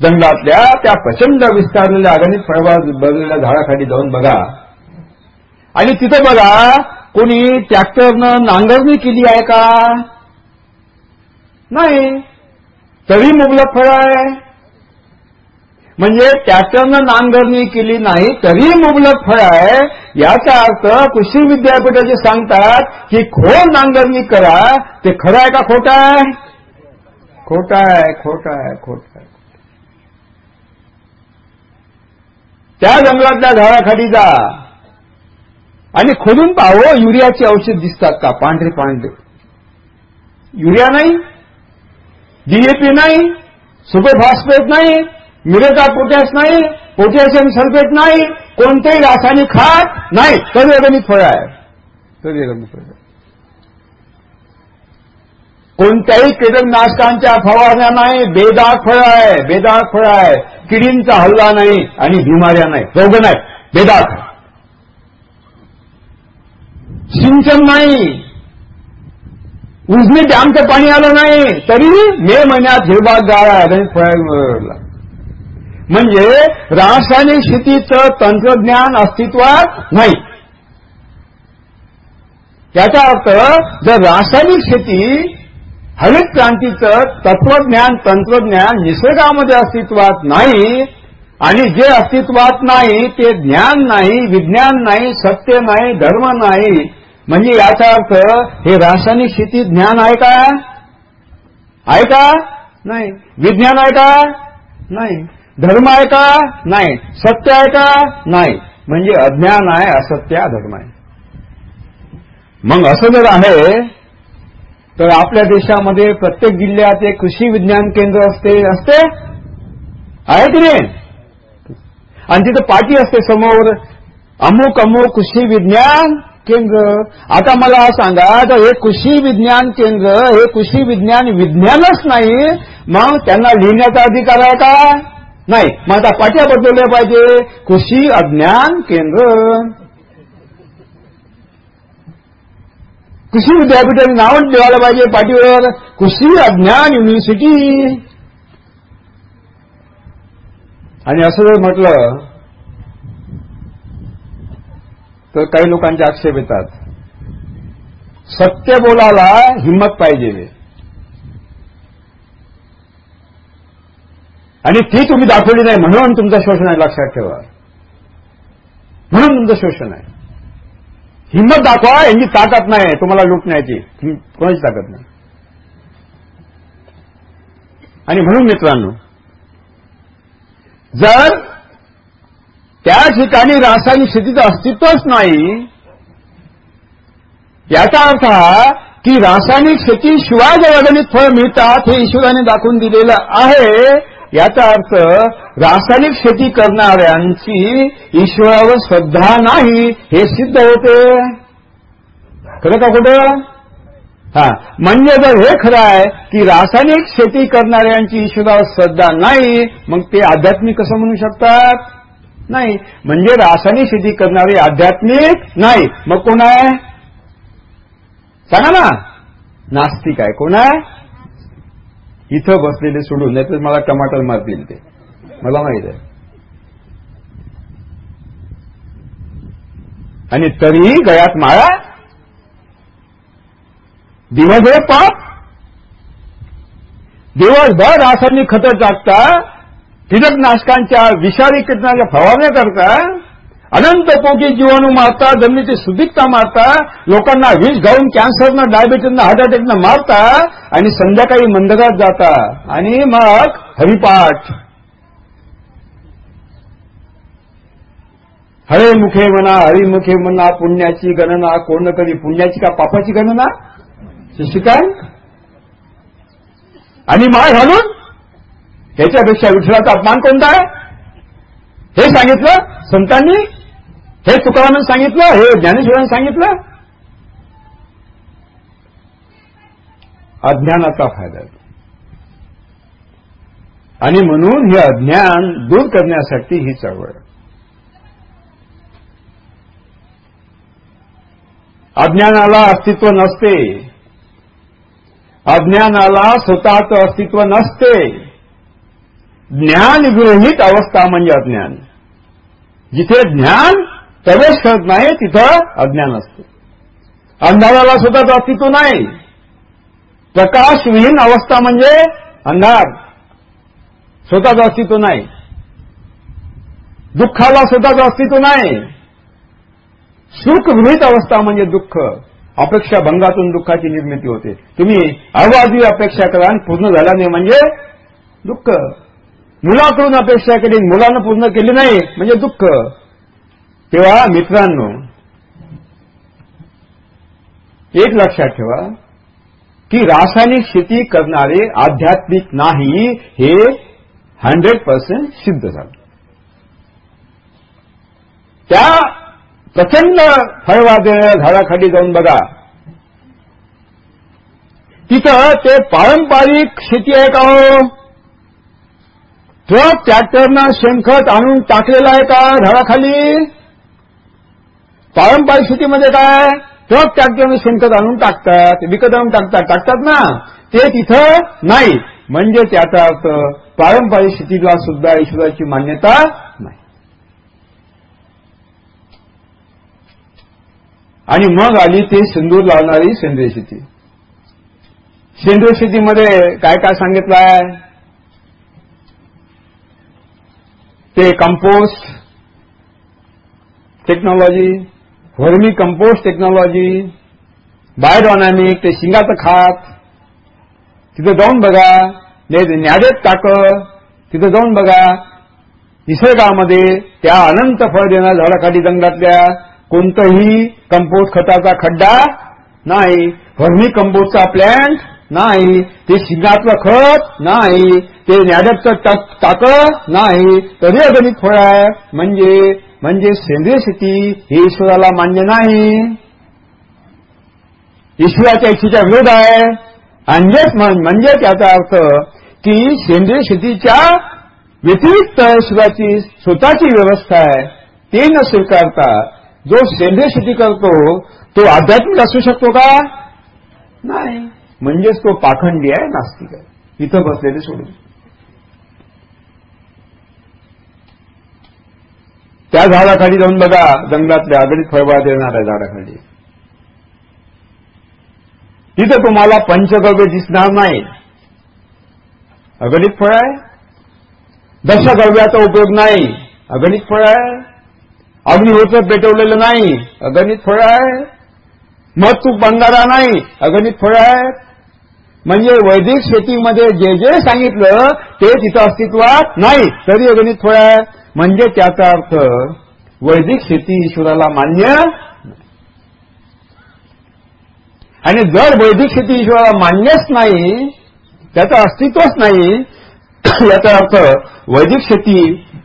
जंगलातल्या त्या प्रचंड विस्तारलेल्या अगणित फळबाग बघलेल्या झाडाखाली जाऊन बघा. आणि तिथं बघा कोणी ट्रॅक्टरनं नांगरणी केली आहे का? नाही. तरी मुबलक फळ आहे. म्हणजे त्याच्यानं नांगरणी केली नाही तरी मुबलक फळ आहे. याचा अर्थ कृषी विद्यापीठाचे सांगतात की खोल नांगरणी करा ते खरं आहे का खोट आहे? खोट आहे खोट आहे खोट आहे. त्या जंगलातल्या झाडाखाली जा. आणि खोदून पाहो युरियाची औषध दिसतात का? पांढरे पांढरे. युरिया नाही? डीएपी नाही सुपर फॉस्फेट नाही मिरेटा पोटॅश नाही पोटॅशियम सल्फेट नाही कोणतेही रासायनिक खात नाही. सर्वगणित फळ आहे. सर्वगणित फळ कोणत्याही कीटकनाशकांच्या फवारण्या नाही. बेदाग फळ आहे. बेदाग फळ आहे. किडींचा हल्ला नाही आणि बिमाऱ्या नाही. रोग नाही. बेदाग. सिंचन नाही. उजनी डॅमचं पाणी आलं नाही तरी मे महिन्यात हिरबाग हिरवागार आहे फळाला म्हणजे रासायनिक शेतीचं तंत्रज्ञान अस्तित्वात नाही. त्याचा अर्थ जर रासायनिक शेती हरित क्रांतीचं तत्वज्ञान तंत्रज्ञान निसर्गामध्ये अस्तित्वात नाही आणि जे अस्तित्वात नाही ते ज्ञान नाही विज्ञान नाही सत्य नाही धर्म नाही म्हणजे याचा अर्थ हे रासायनिक शेती ज्ञान आहे का? आहे का? नाही. विज्ञान आहे का? नाही. धर्म आहे का? नाही. सत्य आहे का? नाही. म्हणजे अज्ञान आहे असत्य धर्म आहे. मग असं जर आहे तर आपल्या देशामध्ये प्रत्येक जिल्ह्यात एक कृषी विज्ञान केंद्र असते असते? आहे की नाही? आणि तिथं पाठी असते समोर अमुक अमुक कृषी विज्ञान केंद्र. आता मला सांगा तर हे कृषी विज्ञान केंद्र हे कृषी विज्ञान विज्ञानच नाही. मग त्यांना लिहिण्याचा अधिकार आहे का? नाही. मग आता पाट्या बदलल्या पाहिजे. कृषी अज्ञान केंद्र. कृषी विद्यापीठाने नाव ठेवायला पाहिजे पाठीवर. कृषी अज्ञान युनिव्हर्सिटी आणि असं जर म्हटलं तर काही लोकांचे आक्षेप येतात. सत्य बोलायला हिंमत पाहिजे. आणि ती तुम्ही दाखवली नाही म्हणून तुमचं शोषण आहे लक्षात ठेवा. म्हणून तुमचं शोषण आहे. हिंमत दाखवा यांची ताकद नाही तुम्हाला लुटण्याची कोणाची ताकद नाही? आणि म्हणून मित्रांनो जर त्या ठिकाणी रासायनिक शेतीचं अस्तित्वच नाही. याचा अर्थ हा की रासायनिक शेतीशिवाय जे अगणित फळ मिळतात हे ईश्वराने दाखवून दिलेलं आहे. याचा अर्थ रासायनिक शेती करणाऱ्यांची ईश्वरावर श्रद्धा नाही हे सिद्ध होते. खरं का कुठं हा. म्हणजे जर हे खरं आहे की रासायनिक शेती करणाऱ्यांची ईश्वरावर श्रद्धा नाही मग ते आध्यात्मिक कसं म्हणू शकतात? नाही. म्हणजे रासायनिक शेती करणारे आध्यात्मिक नाही. मग कोण आहे? सांगा ना. नास्तिक आहे. कोण आहे? इथं बसलेले सोडून. नाही तर मला टमाटर मारतील ते. मला माहीत आहे. आणि तरीही गळ्यात माळा? दिवसभर पाप? दिवसभर रासायनिक खतं टाकता? कीटकनाशकांच्या विषारी कीटनाच्या फवारण्या करता अनंत कोटी जीवाणू मारता जमिनीची सुदीकता मारता लोकांना विष घालून कॅन्सरनं डायबिटीजनं हार्ट अटॅकनं मारता आणि संध्याकाळी मंदगात जाता. आणि मग हरिपाठ. हरे मुखे म्हणा हरिमुखे म्हणा पुण्याची गणना कोण कधी पुण्याची का पापाची गणना? शिक्षिकांत आणि माळ घालून? ह्याच्यापेक्षा विठ्ठलाचा अपमान कोणता आहे? हे सांगितलं संतांनी? हे तुकारामानं सांगितलं? हे ज्ञानेश्वरांनी सांगितलं? अज्ञानाचा फायदा आणि म्हणून हे अज्ञान दूर करण्यासाठी ही चळवळ अज्ञानाला अस्तित्व नसते. अज्ञानाला स्वतःचं अस्तित्व नसते. ज्ञान विरहित अवस्था म्हणजे अज्ञान. जिथे ज्ञान प्रवेश करत नाही तिथं अज्ञान असते. अंधाराला स्वतःच अस्तित्व नाही. प्रकाशविहीन अवस्था म्हणजे अंधार. स्वतःच अस्तित्व नाही. दुःखाला स्वतःच अस्तित्व नाही. सुखविहित अवस्था म्हणजे दुःख. अपेक्षा भंगातून दुःखाची निर्मिती होते. तुम्ही अवाजवी अपेक्षा करा आणि पूर्ण झाल्याने म्हणजे दुःख. मुलाकडून अपेक्षा केली मुलानं पूर्ण केली नाही म्हणजे दुःख. तेव्हा मित्रांनो एक लक्षात ठेवा की रासायनिक शेती करणारे आध्यात्मिक नाही हे हंड्रेड पर्सेंट सिद्ध झालं. त्या प्रचंड फळवाद झाडाखाली जाऊन बघा. तिथं ते पारंपरिक शेती आहे का हो? ट्रक ट्रॅक्टरनं शेणखत आणून टाकलेलं आहे का झाडाखाली? पारंपरिक शेतीमध्ये काय? ट्रक ट्रॅक्टरनं शेणखत आणून टाकतात विकत आणून टाकतात. टाकतात ना? ते तिथं नाही. म्हणजे त्याचा अर्थ पारंपरिक शेतीला सुद्धा ईश्वराची मान्यता नाही. आणि मग आली ती सिंदूर लावणारी सेंद्रिय शेती. सेंद्रिय शेतीमध्ये काय काय सांगितलं आहे ते compost technology vermi compost technology biodynamic ते शिंगाचं खात तिथं जाऊन बघा न्यादेत टाक तिथं जाऊन बघा निसर्गामध्ये त्या अनंत फळ देणाऱ्या झाडाखाली जंगलातल्या कोणतंही कंपोस्ट खताचा खड्डा नाही. व्हर्मी कंपोस्टचा प्लॅन्ट नाही ते शिंगातलं खत नाही ते न्यादतचं टाक नाही. तरी अगणित फळ आहे म्हणजे म्हणजे सेंद्रिय शेती ही ईश्वराला मान्य नाही. ईश्वराच्या इच्छेच्या विरोध आहे. म्हणजेच म्हणजे त्याचा अर्थ की सेंद्रिय शेतीच्या व्यतिरिक्त ईश्वराची स्वतःची व्यवस्था आहे. ते न स्वीकारता जो सेंद्रिय शेती करतो तो आध्यात्मिक असू शकतो का? नाही. म्हणजेच तो पाखंडी आहे नास्तिक आहे. इथं बसलेले सोडून. त्या झाडाखाली जाऊन बघा जंगलातल्या अगणित फळबाग आहे झाडाखाली. तिथं तुम्हाला पंचगव्य दिसणार नाही. अगणित फळ आहे. दशगव्याचा उपयोग नाही. अगणित फळ आहे. अग्निहोत्र पेटवलेलं नाही. अगणित फळ आहे. मग तू बंगारा नाही. अगणित फळ आहे. म्हणजे वैदिक शेतीमध्ये जे जे सांगितलं ते तिथं अस्तित्वात नाही. तरी अगणित फळ आहे म्हणजे त्याचा अर्थ वैदिक शेती ईश्वराला मान्य आणि जर वैदिक शेती ईश्वराला मान्यच नाही त्याचं अस्तित्वच नाही याचा अर्थ वैदिक शेती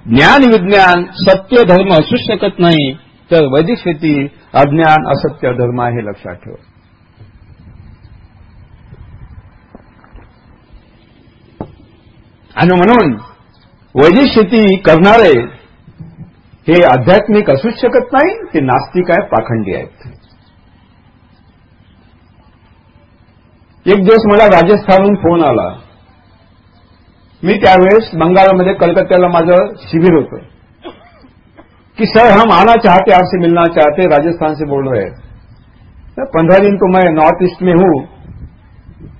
ज्ञान विज्ञान सत्य धर्म असूच शकत नाही तर वैदिक शेती अज्ञान असत्य धर्म आहे लक्षात ठेवा. आणि म्हणून वैदिक शेती करणारे हे आध्यात्मिक असूच शकत नाही ते नास्तिक आहेत पाखंडी आहेत. एक दिवस मला राजस्थानहून फोन आला. मी त्यावेळेस बंगालमध्ये कलकत्त्याला माझं शिबिर होतं. कि सर हम आना चाहते आपसे मिलना चाहते राजस्थान से बोल रहे हैं. पंद्रह दिन तो मैं नॉर्थ ईस्ट में हूं.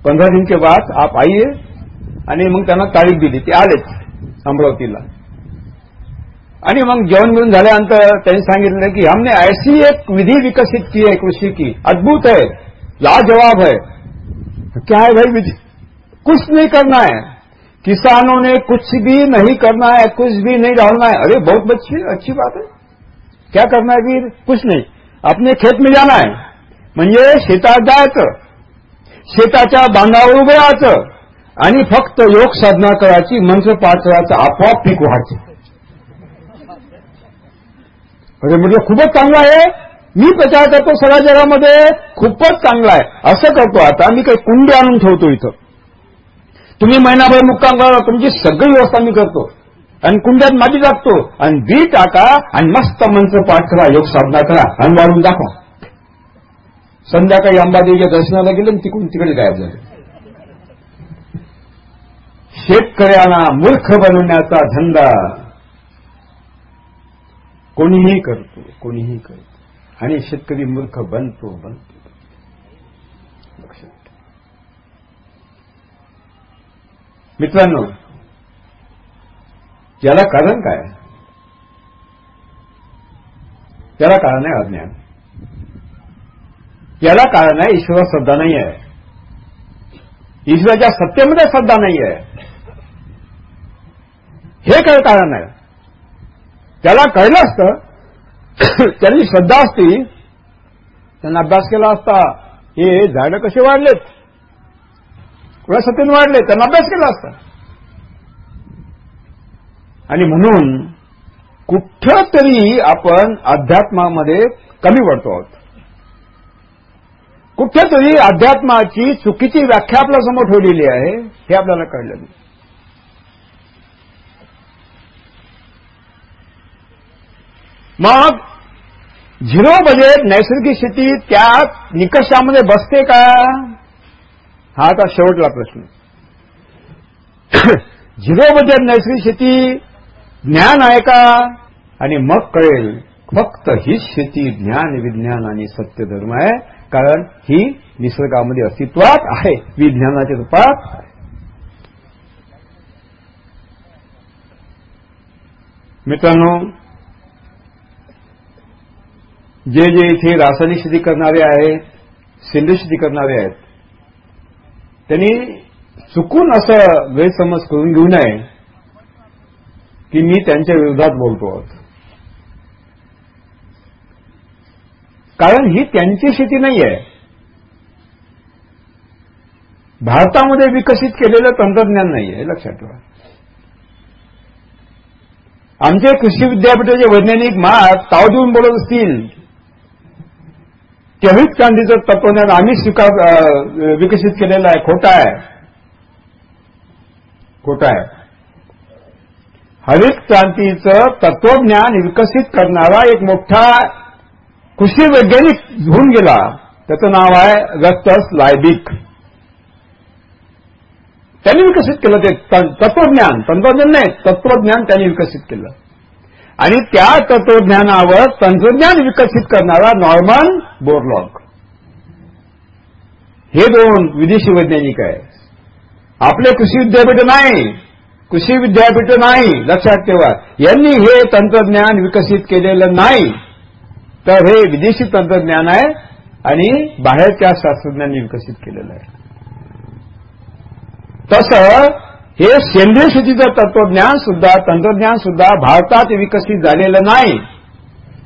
पंधरा दिन के बाद आप आइए आणि मग त्यांना तारीख दिली. ते आलेच अमरावतीला. आणि मग जेवण मिळून झाल्यानंतर त्यांनी सांगितलं की हमने ऐसी एक विधी विकसित की है कृषी की. अद्भुत है लाजवाब है क्या है भाई विधि? कुछ नहीं करना है. किसानों ने कुछ भी नहीं करना है कुछ भी नहीं डालना है. अरे बहुत अच्छी अच्छी बात है. क्या करना है वीर? कुछ नहीं. आपने खेत में जाना है. म्हणजे शेतात जायचं. शेताच्या बांधावर उभे राहायचं. आणि फक्त योग साधना करायची मंत्र पाठ करायचं आपोआप पीक व्हायचं अरे म्हटलं खूपच चांगलं आहे. मी प्रचार करतो सगळ्या जगामध्ये खूपच चांगला आहे. असं करतो आता मी काही कुंडी आणून ठेवतो इथं. तुम्ही महिनाभर मुक्काम करा तुमची सगळी व्यवस्था मी करतो. आणि कुंड्यात माती टाकतो. आणि बी टाका आणि मस्त मंत्र पाठ करा योग साधना करा आणि वाढून दाखवा. संध्याकाळी अंबादेवीच्या दर्शनाला गेलं आणि तिकडून तिकडे गायब झाले. शेतकऱ्यांना मूर्ख बनवण्याचा धंदा कोणीही करतो कोणीही करतो. आणि शेतकरी मूर्ख बनतो बनतो. लक्षात मित्रांनो याला कारण काय? याला कारण आहे अज्ञान. याला कारण आहे ईश्वर श्रद्धा नाही आहे ईश्वराच्या सत्तेमध्ये श्रद्धा नाही आहे हे काय कारण नाही. त्याला कळलं असतं त्यांनी श्रद्धा असती त्यांना अभ्यास केला असता हे झाडं कसे वाढलेत? कुणा वाढले? त्यांना अभ्यास केला असता. आणि म्हणून कुठंतरी आपण अध्यात्मामध्ये कमी पडतो आहोत. कुठेतरी अध्यात्माची चुकीची व्याख्या आपल्यासमोर ठेवलेली आहे हे आपल्याला कळलं नाही. मग झिरो बजेट नैसर्गिक शेती त्या निकषामध्ये बसते का? हा आता शेवटला प्रश्न. झिरो बजेट नैसर्गिक शेती ज्ञान आहे का? आणि मग कळेल फक्त हीच शेती ज्ञान विज्ञान आणि सत्य धर्म आहे कारण ही निसर्गामध्ये अस्तित्वात आहे विज्ञानाच्या रूपात मित्रांनो जे जे इथे रासायनिक शेती करणारे आहेत सेंद्रिय शेती करणारे आहेत त्यांनी चुकून असं गैरसमज करून घेऊ नये की मी त्यांच्या विरोधात बोलतो आहोत. कारण ही त्यांची शेती नाही आहे भारतामध्ये विकसित केलेलं तंत्रज्ञान नाही आहे लक्षात ठेवा. आमचे कृषी विद्यापीठाचे वैज्ञानिक मात ताव देऊन बोलत असतील की हरित तत्वज्ञान आम्ही स्वीकार विकसित केलेलं आहे खोटं आहे. खोटं आहे. हरित क्रांतीचं तत्वज्ञान विकसित करणारा एक मोठा कृषी वैज्ञानिक होऊन गेला. त्याचं नाव आहे रक्तस लायबिक. त्यांनी विकसित केलं ते तत्वज्ञान. तंत्रज्ञान नाही तत्वज्ञान त्यांनी विकसित केलं. आणि त्या तत्वज्ञानावर तंत्रज्ञान विकसित करणारा नॉर्मन बोरलॉग. हे दोन विदेशी वैज्ञानिक आहे आपले कृषी विद्यापीठ नाही. कृषी विद्यापीठ नाही. लक्षात ठेवा. यांनी हे तंत्रज्ञान विकसित केलेलं नाही. तर हे विदेशी तंत्रज्ञान आहे आणि बाहेरच्या शास्त्रज्ञांनी विकसित केलेलं आहे. तसं हे सेंद्रिय शेतीचं तत्वज्ञान सुद्धा तंत्रज्ञान सुद्धा भारतात विकसित झालेलं नाही.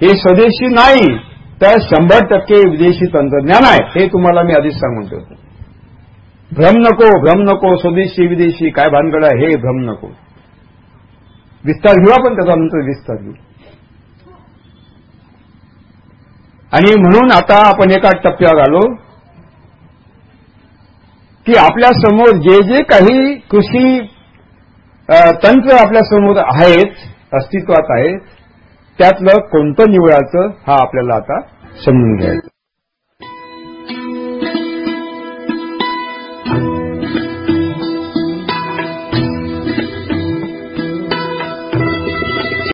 हे स्वदेशी नाही तर शंभर टक्के विदेशी तंत्रज्ञान आहे हे तुम्हाला मी आधीच सांगून ठेवतो. भ्रम नको भ्रम नको स्वदेशी विदेशी काय भानगड आहे हे भ्रम नको. विस्तार घेऊ आपण त्याचा नंतर विस्तार घेऊ. आणि म्हणून आता आपण एका टप्प्यावर आलो. की आपल्यासमोर जे जे काही कृषी तंत्र आपल्यासमोर आहेत अस्तित्वात आहेत त्यातलं कोणतं निवडायचं हा आपल्याला आता समजून घ्यायचं.